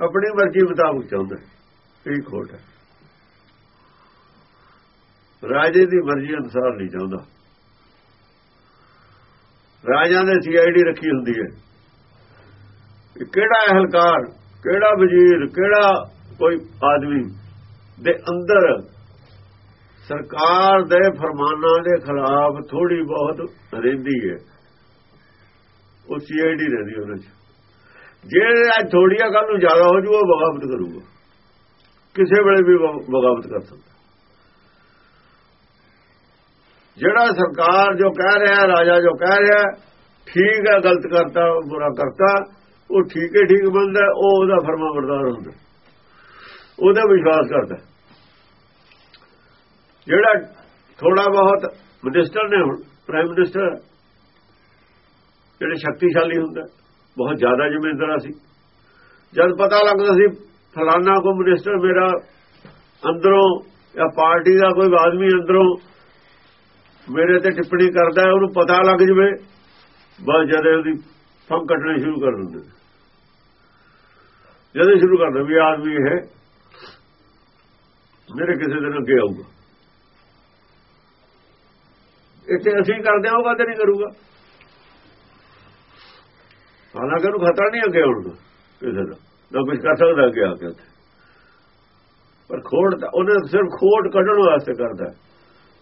ਆਪਣੀ ਮਰਜ਼ੀ ਮੁਤਾਬਕ ਚਾਹੁੰਦਾ ਹੈ। ਇਹ ਖੋਟ ਹੈ। ਰਾਜੇ ਦੀ ਮਰਜ਼ੀ ਅਨੁਸਾਰ ਨਹੀਂ ਚਾਹੁੰਦਾ। ਰਾਜਾਂ ਦੇ ਸੀਆਈਡੀ ਰੱਖੀ ਹੁੰਦੀ ਹੈ। ਕਿਹੜਾ ਅਹਲਕਾਰ, ਕਿਹੜਾ ਵਜ਼ੀਰ, ਕਿਹੜਾ ਕੋਈ ਆਦਮੀ ਦੇ ਅੰਦਰ ਸਰਕਾਰ ਦੇ ਫਰਮਾਨਾਂ ਦੇ ਖਿਲਾਫ ਥੋੜੀ ਬਹੁਤ ਰਹਿੰਦੀ ਹੈ। ਉਹ ਸੀਆਈਡੀ ਰਹਿੰਦੀ ਉਹਨਾਂ 'ਚ। ਜੇ ਅੱਜ ਥੋੜੀ ਆ ਕੱਲ ਨੂੰ ਜ਼ਿਆਦਾ ਹੋ ਜੂ, ਉਹ ਬਗਾਵਤ ਕਰੂਗਾ। ਕਿਸੇ ਵੇਲੇ ਵੀ ਬਗਾਵਤ ਕਰ ਸਕਦਾ। ਜਿਹੜਾ ਸਰਕਾਰ ਜੋ ਕਹਿ ਰਿਹਾ, ਰਾਜਾ ਜੋ ਕਹਿ ਰਿਹਾ, ਠੀਕ ਹੈ, ਗਲਤ ਕਰਤਾ ਬੁਰਾ ਕਰਤਾ। ਉਹ ਠੀਕ ਹੈ, ਠੀਕ ਬੰਦਾ ਉਹ ਉਹਦਾ ਫਰਮਾ ਬਰਦਾਰ ਹੁੰਦਾ ਉਹਦਾ ਵਿਸ਼ਵਾਸ ਕਰਦਾ ਜਿਹੜਾ ਥੋੜਾ ਬਹੁਤ ਮਿਨਿਸਟਰ ਨੇ ਹੁਣ ਪ੍ਰਾਈਮ ਮਿਨਿਸਟਰ ਜਿਹੜੇ ਸ਼ਕਤੀਸ਼ਾਲੀ ਹੁੰਦਾ ਬਹੁਤ ਜ਼ਿਆਦਾ ਜ਼ਿੰਮੇਦਾਰ ਸੀ। ਜਦ ਪਤਾ ਲੱਗਦਾ ਸੀ ਫਲਾਨਾ ਕੋ ਮਿਨਿਸਟਰ ਮੇਰਾ ਅੰਦਰੋਂ ਜਾਂ ਪਾਰਟੀ ਦਾ ਕੋਈ ਆਦਮੀ ਅੰਦਰੋਂ ਮੇਰੇ ਤੇ ਟਿੱਪਣੀ ਕਰਦਾ ਉਹਨੂੰ ਪਤਾ ਲੱਗ ਜਵੇ, ਬਸ ਜਦ ਉਹਦੀ ਫੰਕ ਕੱਟਣੇ ਸ਼ੁਰੂ ਕਰ ਦਿੰਦੇ ਨੇ। ਜਦੋਂ ਸ਼ੁਰੂ ਕਰਦਾ ਵੀ ਆਦਮੀ ਇਹ, ਮੇਰੇ ਕਿਸੇ ਦਿਨ ਅੱਗੇ ਆਊਗਾ। ਇੱਥੇ ਅਸੀਂ ਕਰਦੇ ਹਾਂ ਤੇ ਨਹੀਂ ਕਰੂਗਾ। ਹਾਲਾਂਕਿ ਉਹਨੂੰ ਖਤਰਾ ਨਹੀਂ ਅੱਗੇ ਆਉਣ ਦਾ, ਕਿਸੇ ਦਾ। ਨਾ ਕੁਝ ਕਰ ਸਕਦਾ ਅੱਗੇ ਆ ਕੇ ਉੱਥੇ। ਪਰ ਖੋੜ ਤਾਂ, ਉਹਨੇ ਸਿਰਫ ਖੋੜ ਕੱਢਣ ਵਾਸਤੇ ਕਰਦਾ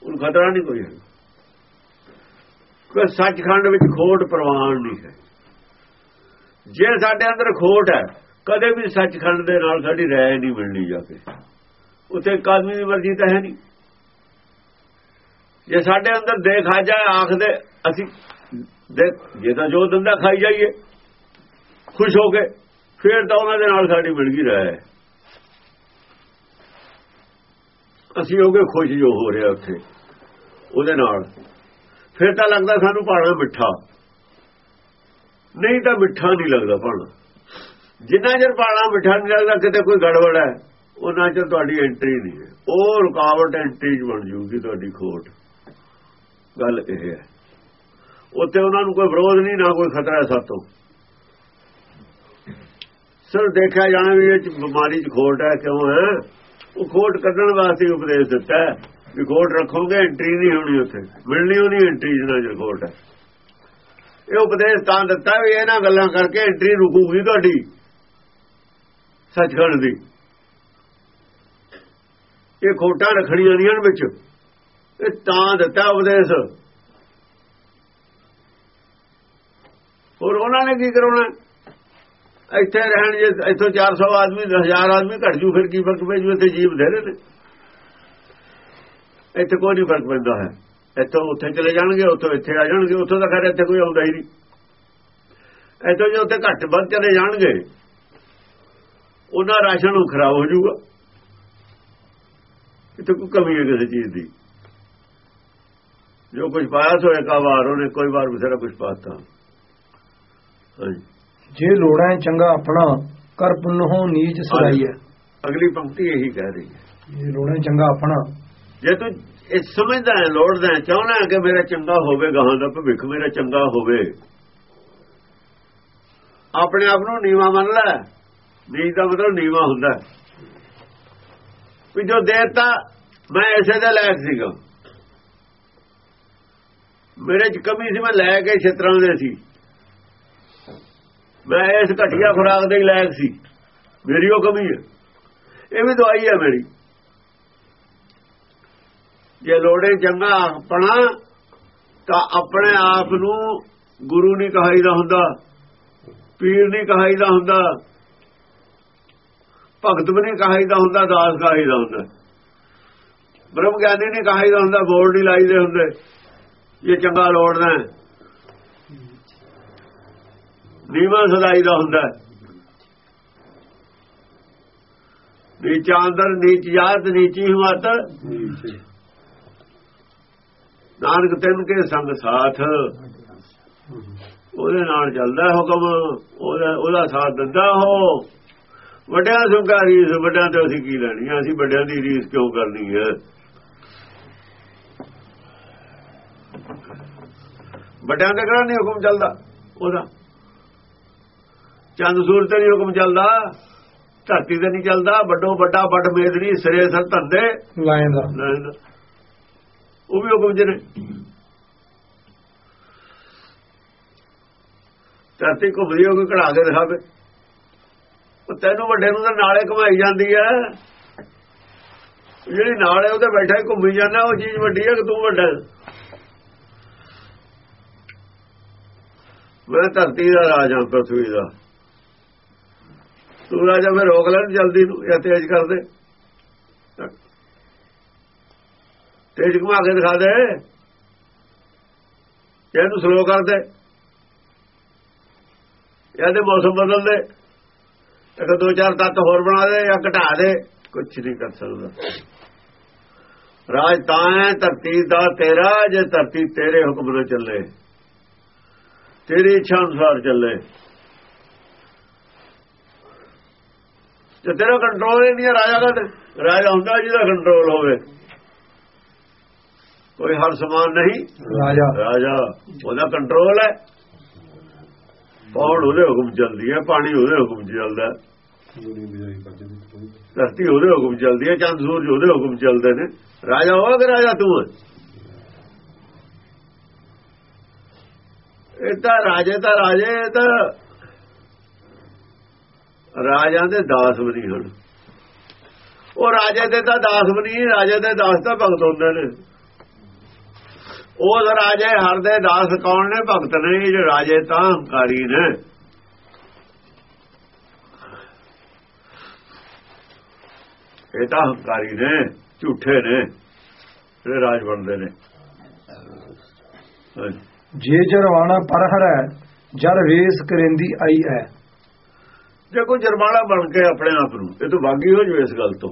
ਉਹਨੂੰ ਖਤਰਾ ਨਹੀਂ ਕੋਈ ਹੈ ਕੋਈ ਸੱਚਖੰਡ ਵਿੱਚ ਖੋਟ ਪ੍ਰਵਾਨ ਨਹੀਂ ਹੈ। ਜੇ ਸਾਡੇ ਅੰਦਰ ਖੋਟ ਹੈ ਕਦੇ ਵੀ ਸੱਚਖੰਡ ਦੇ ਨਾਲ ਸਾਡੀ ਰਾਏ ਨਹੀਂ ਮਿਲਣੀ ਜਾ ਕੇ। ਉੱਥੇ ਇੱਕ ਆਦਮੀ ਦੀ ਮਰਜ਼ੀ ਤਾਂ ਹੈ ਨਹੀਂ। ਜੇ ਸਾਡੇ ਅੰਦਰ ਦੇਖ ਆ ਜਾਏ ਆਖਦੇ ਅਸੀਂ ਜੇ ਤਾਂ ਜੋ ਦੰਦਾ ਖਾਈ ਜਾਈਏ, ਖੁਸ਼ ਹੋ ਕੇ, ਫੇਰ ਤਾਂ ਉਹਨਾਂ ਦੇ ਨਾਲ ਸਾਡੀ ਮਿਲ ਗਈ ਰਾਏ। ਅਸੀਂ ਹੋ ਗਏ ਖੁਸ਼ ਜੋ ਹੋ ਰਿਹਾ ਉੱਥੇ, ਉਹਦੇ ਨਾਲ। ਫਿਰ ਤਾਂ ਲੱਗਦਾ ਸਾਨੂੰ ਪਾਣਾ ਮਿੱਠਾ। ਨਹੀਂ ਤਾਂ ਮਿੱਠਾ ਨਹੀਂ ਲੱਗਦਾ ਪਾਣਾ ਜਿੰਨਾ ਚਿਰ ਪਾਣਾ ਮਿੱਠਾ ਨਹੀਂ ਲੱਗਦਾ, ਕਿਤੇ ਕੋਈ ਗੜਬੜ ਹੈ, ਉਹਨਾਂ ਚਿਰ ਤੁਹਾਡੀ ਐਂਟਰੀ ਨਹੀਂ ਹੈ। ਉਹ ਰੁਕਾਵਟ ਐਂਟਰੀ 'ਚ ਬਣ ਜੂਗੀ ਤੁਹਾਡੀ ਖੋਟ। ਗੱਲ ਇਹ ਹੈ। ਉੱਥੇ ਉਹਨਾਂ ਨੂੰ ਕੋਈ ਵਿਰੋਧ ਨਹੀਂ, ਨਾ ਕੋਈ ਖਤਰਾ ਹੈ ਸਾਤੋਂ। ਸਿਰ ਦੇਖਿਆ ਜਾਣਾ ਵੀ ਇਹ 'ਚ ਬਿਮਾਰੀ 'ਚ ਖੋਟ ਹੈ, ਕਿਉਂ ਹੈ? ਉਹ ਖੋਟ ਕੱਢਣ ਵਾਸਤੇ ਉਪਦੇਸ਼ ਦਿੱਤਾ ਹੈ ਵੀ ਖੋਟ ਰੱਖੋਗੇ ਐਂਟਰੀ ਨਹੀਂ ਹੋਣੀ ਉੱਥੇ। ਮਿਲਣੀ ਹੋਣੀ ਐਂਟਰੀ ਜਿਹਨਾਂ ਚ ਖੋਟ ਹੈ। ਇਹ ਉਪਦੇਸ਼ ਤਾਂ ਦਿੱਤਾ ਵੀ ਇਹਨਾਂ ਗੱਲਾਂ ਕਰਕੇ ਐਂਟਰੀ ਰੁਕੂਗੀ ਤੁਹਾਡੀ। ਸੱਚਖੰਡ ਦੀ। ਇਹ ਖੋਟਾਂ ਰੱਖਣੀਆਂ ਨਹੀਂ ਵਿੱਚ। ਇਹ ਤਾਂ ਦਿੱਤਾ ਉਪਦੇਸ਼। ਹੋਰ ਉਹਨਾਂ ਨੇ ਕੀ ਕਰਾਉਣਾ? ਇੱਥੇ ਰਹਿਣ ਜੇ, ਇੱਥੋਂ 400 ਆਦਮੀ 1000 ਆਦਮੀ ਘਟ ਜੂ, ਫਿਰ ਕੀ ਫ਼ਰਕ ਪੈ ਜੂ? ਇੱਥੇ ਜੀਵ ਦੇ ਨੇ। ਇੱਥੇ ਕੋਈ ਨਹੀਂ ਫ਼ਰਕ ਪੈਂਦਾ ਹੈ। ਇੱਥੋਂ ਉੱਥੇ ਚਲੇ ਜਾਣਗੇ, ਉੱਥੋਂ ਇੱਥੇ ਆ ਜਾਣਗੇ, ਉੱਥੋਂ ਤਾਂ ਖੈਰ ਇੱਥੇ ਕੋਈ ਆਉਂਦਾ ਹੀ ਨਹੀਂ। ਇੱਥੋਂ ਜੇ ਉੱਥੇ ਘੱਟ ਵੱਧ ਚਲੇ ਜਾਣਗੇ ਉਹਨਾਂ ਰਾਸ਼ਨ ਨੂੰ ਖਰਾਬ ਹੋ ਜਾਊਗਾ। ਇੱਥੇ ਕੋਈ ਕਮੀ ਹੈ ਕਿਸੇ ਚੀਜ਼ ਦੀ। ਜੋ ਕੁਝ ਪਾਇਆ ਸੋ ਇੱਕ ਵਾਰ ਉਹਨੇ ਕੋਈ ਵਾਰ ਬਥੇਰਾ ਕੁਝ ਪਾਤਾ ਜੇ ਲੋੜਾਂ ਹੈ ਚੰਗਾ ਆਪਣਾ ਕਰ ਪੁੰਨਹੋਂ ਨੀਚ ਸਦਾਈ ਹੈ। ਅਗਲੀ ਪੰਕਤੀ ਇਹੀ ਕਹਿ ਰਹੀ ਹੈ। ਜੇ ਲੋੜਾਂ ਚੰਗਾ ਆਪਣਾ। ਜੇ ਤੂੰ ਇਹ ਸਮਝਦਾ ਹੈ ਲੋੜਦਾ ਹੈ ਚਾਹਣਾ ਹੈ ਕਿ ਮੇਰਾ ਚੰਗਾ ਹੋਵੇ ਗਾਹਾਂ ਦਾ ਭਵਿੱਖ ਮੇਰਾ ਚੰਗਾ ਹੋਵੇ। ਆਪਣੇ ਆਪ ਨੂੰ ਨੀਵਾ ਮੰਨ ਲੈ। ਨੀਚ ਦਾ ਮਤਲਬ ਨੀਵਾ ਹੁੰਦਾ। ਵੀ ਜੋ ਦੇਤਾ, ਮੈਂ ਐਸੇ ਦਾ ਲਾਇਕ ਸੀਗਾ। ਮੇਰੇ ਚ ਕਮੀ ਸੀ, ਮੈਂ ਲੈ ਕੇ ਛੇਤਰਾਂ ਦੇ ਸੀ। ਮੈਂ ਇਸ ਘਟੀਆ ਖੁਰਾਕ ਦੇ ਹੀ ਲਾਇਕ ਸੀ। ਮੇਰੀ ਉਹ ਕਮੀ ਹੈ। ਇਹ ਵੀ ਦਵਾਈ ਹੈ ਮੇਰੀ। ਜੇ ਲੋੜੇ ਚੰਗਾ ਆਪਣਾ, ਤਾਂ ਆਪਣੇ ਆਪ ਨੂੰ ਗੁਰੂ ਨਹੀਂ ਕਹਾਈਦਾ ਹੁੰਦਾ, ਪੀਰ ਨਹੀਂ ਕਹਾਈਦਾ ਹੁੰਦਾ। ਭਗਤ ਨਹੀਂ ਕਹਾਈਦਾ ਹੁੰਦਾ ਦਾਸ ਕਹਾਈਦਾ ਹੁੰਦਾ। ਬ੍ਰਹਮ ਗਿਆਨੀ ਨਹੀਂ ਕਹਾਈਦਾ ਹੁੰਦਾ ਬੋਰਡ ਨਹੀਂ ਲਾਈਦੇ ਹੁੰਦੇ। ਇਹ ਚੰਗਾ ਲੋੜਦਾ ਨੀਵਾਂ ਸਦਾਈਦਾ ਹੁੰਦਾ ਨੀਚਾ ਅੰਦਰ ਨੀਚ ਜਾਤ ਨੀਚੀ ਹਿਮਤ। ਨਾਨਕ ਤੈਨ ਕੇ ਸੰਗ ਸਾਥ। ਉਹਦੇ ਨਾਲ ਚੱਲਦਾ ਹੁਕਮ। ਉਹਦਾ ਉਹਦਾ ਸਾਥ ਦਿੰਦਾ ਹੋ ਵੱਡਿਆਂ ਸੁਗਾ ਰੀਸ ਵੱਡਿਆਂ ਤੇ ਅਸੀਂ ਕੀ ਲੈਣੀ ਆ? ਅਸੀਂ ਵੱਡਿਆਂ ਦੀ ਰੀਸ ਕਿਉਂ ਕਰਨੀ ਹੈ ਵੱਡਿਆਂ ਦੇ ਕਿਹੜਾ ਨਹੀਂ ਹੁਕਮ ਚੱਲਦਾ? ਉਹਦਾ। ਚੰਦ ਸੂਰਜ ਤੇ ਨਹੀਂ ਹੁਕਮ ਚੱਲਦਾ ਧਰਤੀ ਤੇ ਨਹੀਂ ਚੱਲਦਾ ਵੱਡੋ ਵੱਡਾ ਵੱਡ ਮੇਦਰੀ ਸਿਰੇ ਸਰ ਧੰਦੇ ਲਾਇਨ ਦਾ। ਉਹ ਵੀ ਹੁਕਮ ਜਨੇ ਧਰਤੀ ਘੁੰਮਦੀ ਹੋ ਕੇ ਕਢਾ ਕੇ ਦਿਖਾਵੇ। ਉਹ ਤੈਨੂੰ ਵੱਡੇ ਨੂੰ ਤਾਂ ਨਾਲੇ ਘੁਮਾਈ ਜਾਂਦੀ ਹੈ ਜਿਹੜੀ ਨਾਲੇ ਉਹਦੇ ਬੈਠਾ ਹੀ ਘੁੰਮੀ ਜਾਂਦਾ, ਉਹ ਚੀਜ਼ ਵੱਡੀ ਹੈ ਕਿ ਤੂੰ ਵੱਡਾ? ਮੈਂ ਧਰਤੀ ਦਾ ਰਾਜਾ ਪ੍ਰਥਵੀ ਦਾ। ਤੂੰ ਰਾਜਾ, ਮੈਂ ਰੋਕ ਲੈਣ ਜਲਦੀ ਨੂੰ, ਜਾਂ ਤੇਜ਼ ਕਰ ਦੇ। ਤੇਜ਼ ਘੁਮਾ ਕੇ ਦਿਖਾ ਦੇ। ਇਹਨੂੰ ਸਲੋ ਕਰ ਦੇ। ਇਹਦੇ ਮੌਸਮ ਬਦਲ ਦੇ। ਇੱਕ ਦੋ ਚਾਰ ਤੱਤ ਹੋਰ ਬਣਾ ਦੇ ਜਾਂ ਘਟਾ ਦੇ। ਕੁਝ ਨਹੀਂ ਕਰ ਸਕਦਾ। ਰਾਜ ਤਾਂ ਹੈ ਧਰਤੀ ਦਾ ਤੇਰਾ ਜੇ ਧਰਤੀ ਤੇਰੇ ਹੁਕਮ ਨਾਲ ਚੱਲੇ। ਤੇਰੀ ਇੱਛਾ ਅਨੁਸਾਰ ਚੱਲੇ। ਜੇ ਤੇਰਾ ਕੰਟਰੋਲ ਹੀ ਨਹੀਂ ਹੈ ਰਾਜਾ ਦਾ ਰਾਜਾ ਹੁੰਦਾ ਜਿਹਦਾ ਕੰਟਰੋਲ ਹੋਵੇ। ਕੋਈ ਹਰ ਸਮਾਨ ਨਹੀਂ। ਰਾਜਾ। ਰਾਜਾ ਉਹਦਾ ਕੰਟਰੋਲ ਹੈ। ਪੌੜ ਉਹਦੇ ਹੁਕਮ ਚੱਲਦੀ ਹੈ ਪਾਣੀ ਉਹਦੇ ਹੁਕਮ ਚੱਲਦਾ। ਧਰਤੀ ਉਹਦੇ ਹੁਕਮ ਚੱਲਦੀ ਹੈ ਚੰਦ ਸੂਰਜ ਉਹਦੇ ਹੁਕਮ ਚੱਲਦੇ ਨੇ। ਰਾਜਾ ਹੋਗਾ ਕਿ ਰਾਜਾ ਤੂੰ ਇਹ ਤਾਂ ਰਾਜੇ ਤਾਂ ਰਾਜੇ ਤਾਂ ਰਾਜਾਂ ਦੇ ਦਾਸ ਵੀ ਨਹੀਂ ਹਨ। ਉਹ ਰਾਜੇ ਦੇ ਤਾਂ ਦਾਸ ਵੀ ਨਹੀਂ ਰਾਜੇ ਦੇ ਦਾਸ ਤਾਂ ਭਗਤ ਹੁੰਦੇ ਨੇ। ਉਹ ਰਾਜੇ ਹਰ ਦੇ ਦਾਸ ਕੌਣ ਨੇ? ਭਗਤ ਨੇ ਜਿਹੜੇ ਰਾਜੇ ਤਾਂ ਹੰਕਾਰੀ ਨੇ। ਇਹ ਤਾਂ ਹੰਕਾਰੀ ਨੇ ਝੂਠੇ ਨੇ ਜਿਹੜੇ ਰਾਜ ਬਣਦੇ ਨੇ। ਜੇ ਜਰਵਾਣਾ ਪਰ ਹਰੈ ਜਰ ਵੇਸ ਕਰੇਂਦੀ ਆਈ ਹੈ ਜੇ ਕੋਈ ਜਰਮਾਲਾ ਬਣ ਕੇ ਆਪਣੇ ਆਪ ਨੂੰ ਇਹ ਤੋਂ ਬਾਗੀ ਹੋ ਜਵੇ ਇਸ ਗੱਲ ਤੋਂ।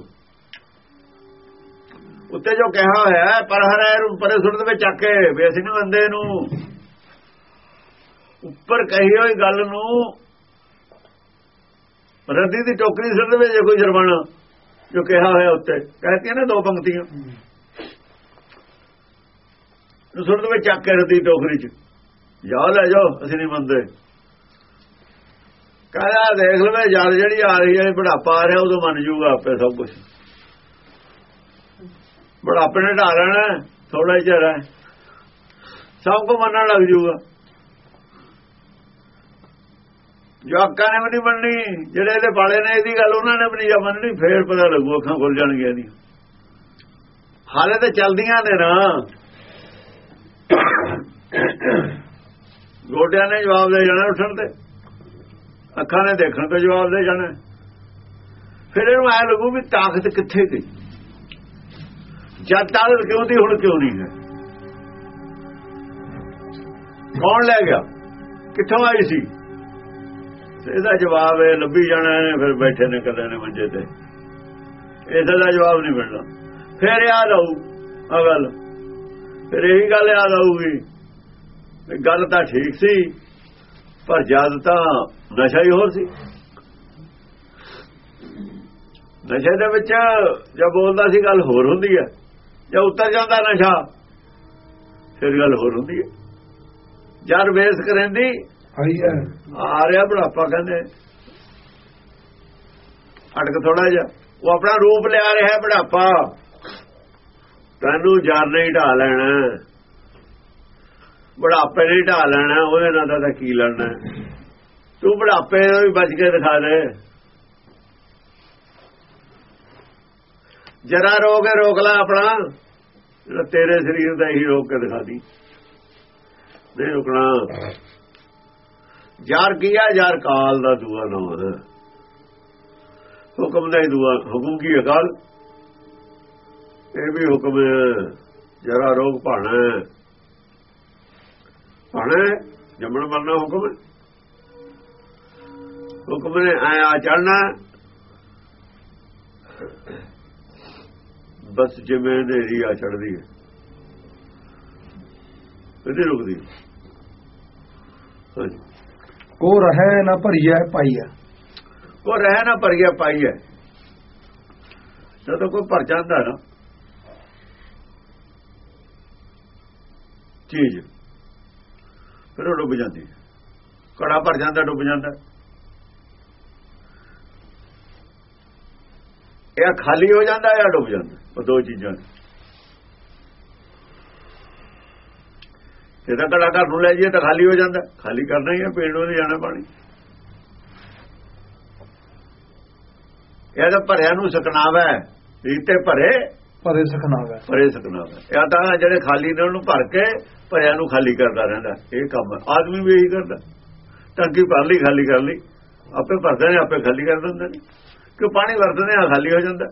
ਉੱਤੇ ਜੋ ਕਿਹਾ ਹੋਇਆ ਹੈ, ਪਰ ਹਰੈ ਨੂੰ ਪਰੇ ਸੁੱਟ ਦੇ ਚੱਕ ਕੇ ਵੀ ਅਸੀਂ ਨਹੀਂ ਬੰਦੇ ਨੂੰ ਉੱਪਰ ਕਹੀ ਹੋਈ ਗੱਲ ਨੂੰ ਰੱਦੀ ਦੀ ਟੋਕਰੀ ਸੁੱਟ ਦੇਵੇ ਜੇ ਕੋਈ ਜਰਮਾਨਾ ਜੋ ਕਿਹਾ ਹੋਇਆ ਉੱਤੇ। ਕਹਤੀਆਂ ਨੇ ਦੋ ਪੰਕਤੀਆਂ। ਨੂੰ ਸੁੱਟ ਦੇਵੇ ਚੱਕ ਕੇ ਰੱਦੀ ਦੀ ਟੋਕਰੀ ਚ। ਜਾ ਲੈ ਜਾਓ ਅਸੀਂ ਨਹੀਂ ਮੰਨਦੇ। ਕਹਿੰਦਾ ਦੇਖ ਲਵੇ ਜਦ ਜਿਹੜੀ ਆ ਰਹੀ ਹੈ ਬੁਢਾਪਾ ਆ ਰਿਹਾ ਉਦੋਂ ਮੰਨ ਜੂਗਾ ਆਪੇ ਸਭ ਕੁਝ ਬੁਢਾਪੇ ਨੇ ਢਾ ਲੈਣਾ ਥੋੜਾ ਜਿਹਾ ਹੈ ਸਭ ਕੋ ਮੰਨਣ ਲੱਗ ਜੂਗਾ। ਜੋ ਅੱਕਾਂ ਨੇ ਵੀ ਨਹੀਂ ਮੰਨਣੀ, ਜਿਹੜੇ ਇਹਦੇ ਬਾਲੇ ਨੇ ਇਹਦੀ ਗੱਲ ਉਹਨਾਂ ਨੇ ਵੀ ਨਹੀਂ ਜਾ ਮੰਨਣੀ, ਫੇਰ ਪਤਾ ਲੱਗੂ ਅੱਖਾਂ ਖੁੱਲ ਜਾਣਗੀਆਂ ਨਹੀਂ ਹਾਲੇ ਤਾਂ ਚਲਦੀਆਂ ਨੇ ਨਾ। ਗੋਡਿਆਂ ਨੇ ਜਵਾਬ ਦੇ ਜਾਣਾ ਉੱਠਣ ਤੇ। ਅੱਖਾਂ ਨੇ ਦੇਖਣ ਤੇ ਜਵਾਬ ਦੇ ਜਾਣਾ। ਫਿਰ ਇਹਨੂੰ ਐ ਲੱਗੂ ਵੀ ਤਾਕਤ ਕਿੱਥੇ ਗਈ? ਜਦ ਤਾਕਤ ਕਿਉਂ ਦੀ, ਹੁਣ ਕਿਉਂ ਨਹੀਂ ਹੈ? ਕੌਣ ਲੈ ਗਿਆ? ਕਿੱਥੋਂ ਆਈ ਸੀ? ਇਹਦਾ ਜਵਾਬ ਇਹ ਲੱਭੀ ਜਾਣਾ ਨੇ ਫਿਰ ਬੈਠੇ ਨੇ ਕਦੇ ਨੇ ਮੰਜੇ ਤੇ। ਇਹਦਾ ਦਾ ਜਵਾਬ ਨਹੀਂ ਮਿਲਣਾ ਫਿਰ ਯਾਦ ਆਊ ਆ ਗੱਲ। ਫਿਰ ਇਹੀ ਗੱਲ ਯਾਦ ਆਊਗੀ ਗੱਲ ਤਾਂ ਠੀਕ ਸੀ, ਪਰ ਜਦ ਤਾਂ ਨਸ਼ਾ ਹੀ ਹੋਰ ਸੀ। ਨਸ਼ੇ ਦੇ ਵਿੱਚ ਜਦ ਬੋਲਦਾ ਸੀ, ਗੱਲ ਹੋਰ ਹੁੰਦੀ ਹੈ। ਜੇ ਉੱਤਰ ਜਾਂਦਾ ਨਸ਼ਾ ਫਿਰ ਗੱਲ ਹੋਰ ਹੁੰਦੀ ਹੈ। ਜਦ ਵੇਸ ਕਰੇਂਦੀ ਆਈ ਹੈ। ਆ ਰਿਹਾ ਬੁਢਾਪਾ ਕਹਿੰਦੇ ਅਟਕ ਥੋੜਾ ਜਿਹਾ। ਉਹ ਆਪਣਾ ਰੂਪ ਲਿਆ ਰਿਹਾ ਬੁਢਾਪਾ। ਤੈਨੂੰ ਜਰ ਨਹੀਂ ਢਾ ਲੈਣਾ। ਬੁਢਾਪੇ ਨਹੀਂ ਢਾ ਲੈਣਾ ਉਹਦੇ ਨਾਲ ਤਾਂ ਕੀ ਲੜਨਾ ਤੂੰ ਬੁਢਾਪੇ ਤੋਂ ਵੀ ਬਚ ਕੇ ਦਿਖਾ ਦੇ। ਜਰਾ ਰੋਗ ਹੈ ਰੋਕ ਲੈ ਆਪਣਾ। ਜਿਹੜਾ ਤੇਰੇ ਸਰੀਰ ਦਾ ਹੀ ਰੋਕ ਕੇ ਦਿਖਾ ਦੀ। ਨਹੀਂ ਰੁਕਣਾ। ਯਾਰ ਕੀਆ ਯਾਰ ਕਾਲ ਦਾ ਦੂਆ ਨਾਮ ਹੁਕਮ ਦਾ ਹੀ ਦੂਆ। ਹੁਕਮ ਕੀ ਅਕਾਲ ਇਹ ਵੀ ਹੁਕਮ ਜਰਾ ਰੋਗ ਭਾਣਾ ਭਾਣਾ ਹੈ, ਜੰਮਣ ਮਰਨਾ ਹੁਕਮ ਹੁਕਮ ਨੇ ਆਇਆ ਚੜਨਾ ਬਸ ਜਿਵੇਂ ਨੇਰੀ ਆ ਚੜਦੀ ਹੈ। ਇਹਦੀ ਰੁਕਦੀ ਕੋ ਰਹਿ ਨਾ ਭਰੀਐ ਪਾਈਐ। ਕੋ ਰਹਿ ਨਾ ਭਰ ਗਿਆ ਪਾਈ ਹੈ ਜਦੋਂ ਕੋਈ ਭਰ ਜਾਂਦਾ ਨਾ ਚੀਜ਼ ਫਿਰ ਉਹ ਡੁੱਬ ਜਾਂਦੀ ਹੈ। ਕੜਾ ਭਰ ਜਾਂਦਾ ਡੁੱਬ ਜਾਂਦਾ। ਇਹ ਖਾਲੀ ਹੋ ਜਾਂਦਾ ਜਾਂ ਡੁੱਬ ਜਾਂਦਾ? ਉਹ ਦੋ ਚੀਜ਼ਾਂ ਨੇ। ਜੇ ਤਾਂ ਕੜਾ ਘਰ ਨੂੰ ਲੈ ਜਾਈਏ ਤਾਂ ਖਾਲੀ ਹੋ ਜਾਂਦਾ। ਖਾਲੀ ਕਰਨਾ ਹੀ ਹੈ ਪੀਣ ਨੂੰ ਜਾਣਾ ਪਾਣੀ। ਇਹ ਤਾਂ ਭਰਿਆ ਨੂੰ ਸਕਨਾਵਾ ਰੀਤੇ ਭਰੇ। ਭਰੇ ਸਖਨਾਵੇ ਭਰੇ ਸਕਨਾਵਾ ਇਹ ਤਾਂ ਜਿਹੜੇ ਖਾਲੀ ਨੇ ਉਹਨੂੰ ਭਰ ਕੇ ਭਰਿਆ ਨੂੰ ਖਾਲੀ ਕਰਦਾ ਰਹਿੰਦਾ। ਇਹ ਕੰਮ। ਆਦਮੀ ਵੀ ਇਹੀ ਕਰਦਾ। ਟੰਕੀ ਭਰ ਲਈ ਖਾਲੀ ਕਰ ਲਈ। ਆਪੇ ਭਰਦੇ ਨੇ ਆਪੇ ਖਾਲੀ ਕਰ ਦਿੰਦੇ ਨੇ। ਕਿ ਪਾਣੀ ਵਰਤਦੇ ਆ ਖਾਲੀ ਹੋ ਜਾਂਦਾ।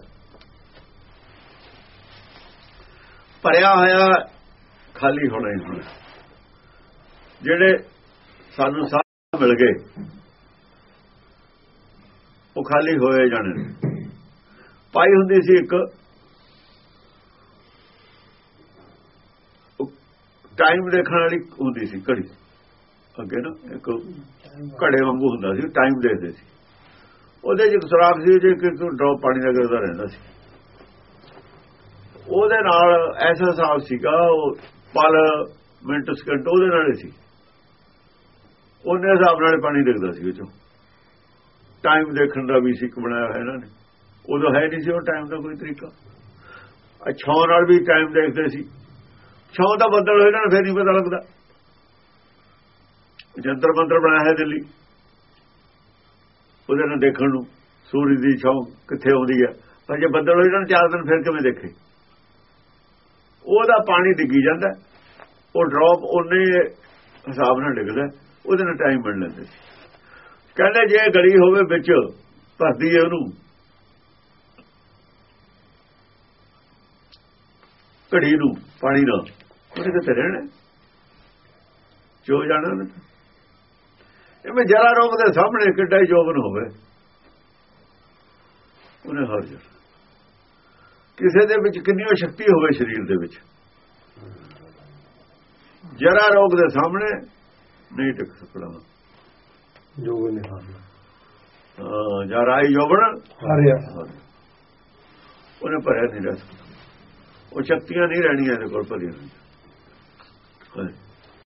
ਭਰਿਆ ਹੋਇਆ ਖਾਲੀ ਹੋਣਾ ਹੀ ਹੋਣਾ। ਜਿਹੜੇ ਸਾਨੂੰ ਸਾਹ ਮਿਲ ਗਏ, ਉਹ ਖਾਲੀ ਹੋਏ ਜਾਣੇ ਨੇ। ਪਾਈ ਹੁੰਦੀ ਸੀ ਇੱਕ ਟਾਈਮ ਦੇਖਣ ਵਾਲੀ ਹੁੰਦੀ ਸੀ ਘੜੀ। ਅੱਗੇ ਨਾ, ਇੱਕ ਘੜੇ ਵਾਂਗੂ ਹੁੰਦਾ ਸੀ ਟਾਈਮ ਦੇਖਦੇ ਸੀ। ਉਹਦੇ ਚ ਇੱਕ ਸੁਰਾਖ ਸੀ ਜੇ ਕਿ ਡ੍ਰੌਪ ਪਾਣੀ ਦਾ ਗਿਰਦਾ ਰਹਿੰਦਾ ਸੀ। ਉਹਦੇ ਨਾਲ ਐਸਾ ਹਿਸਾਬ ਸੀਗਾ, ਉਹ ਪਲ ਮਿੰਟ ਸਕਿੰਟ ਉਹਦੇ ਨਾਲ ਸੀ। ਉਹਨੇ ਹਿਸਾਬ ਨਾਲ ਪਾਣੀ ਦਿਖਦਾ ਸੀ ਉਹ ਟਾਈਮ ਦੇਖਣ ਦਾ ਵੀ ਸਿੱਕ ਬਣਾਇਆ ਹੋਇਆ ਇਹਨਾਂ ਨੇ। ਉਦੋਂ ਹੈ ਨਹੀਂ ਸੀ ਉਹ ਟਾਈਮ ਦਾ ਕੋਈ ਤਰੀਕਾ। ਅੱਛਾ ਨਾਲ ਵੀ ਟਾਈਮ ਦੇਖਦੇ ਸੀ। ਛਾਂ ਦਾ ਬੱਦਲ ਹੋਏ ਨਾ, ਫੇਰ ਨਹੀਂ ਪਤਾ ਲੱਗਦਾ। ਜੰਤਰ ਮੰਤਰ ਬਣਾਇਆ ਹੈ ਦਿੱਲੀ। ਉਹਦੇ ਨਾਲ ਦੇਖਣ ਨੂੰ, ਸੂਰਜ ਦੀ ਛਾਂ ਕਿੱਥੇ ਆਉਂਦੀ ਹੈ ਪਰ ਜੇ ਬੱਦਲ ਹੋਏ ਨਾ, ਚਾਰ ਦਿਨ ਫਿਰ ਕਿਵੇਂ ਦੇਖੇ? ਉਹਦਾ ਪਾਣੀ ਡਿੱਗੀ ਜਾਂਦਾ ਉਹ ਡ੍ਰੌਪ ਉਹਨੇ ਹਿਸਾਬ ਨਾਲ ਡਿੱਗਦਾ ਉਹਦੇ ਨਾਲ ਟਾਈਮ ਬਣ ਲੈਂਦੇ ਸੀ ਕਹਿੰਦੇ ਜੇ ਗਲੀ ਹੋਵੇ ਵਿੱਚ, ਭਰਦੀ ਹੈ ਉਹਨੂੰ। ਘੜੀ ਨੂੰ ਪਾਣੀ ਨਾਲ। ਉਹਨੇ ਕਿਤੇ ਰਹਿਣਾ ਜੋ ਜਾਣਾ ਉਹਨੇ ਇਹ ਮੈਂ ਜਰਾ ਰੋਗ ਦੇ ਸਾਹਮਣੇ ਕਿੱਡਾ ਹੀ ਜੋਗਨ ਹੋਵੇ। ਉਹਨੇ ਹਰ ਜਾ ਕਿਸੇ ਦੇ ਵਿੱਚ ਕਿੰਨੀ ਸ਼ਕਤੀ ਹੋਵੇ ਸਰੀਰ ਦੇ ਵਿੱਚ। ਜਰਾ ਰੋਗ ਦੇ ਸਾਹਮਣੇ ਨਹੀਂ ਟਿਕ ਸਕਦਾ। ਜੋ ਵੀ ਨਹੀਂ ਹਾਰਨਾ ਹਾਂ ਜਰਾ ਹੀ ਜੋਬਣ। ਹਰਿਆ ਉਹਨੇ ਭਰਿਆ ਨਹੀਂ ਰਹਿ ਸਕਦਾ। ਉਹ ਸ਼ਕਤੀਆਂ ਨਹੀਂ ਰਹਿਣੀਆਂ ਇਹਦੇ ਕੋਲ ਭਰੀਆਂ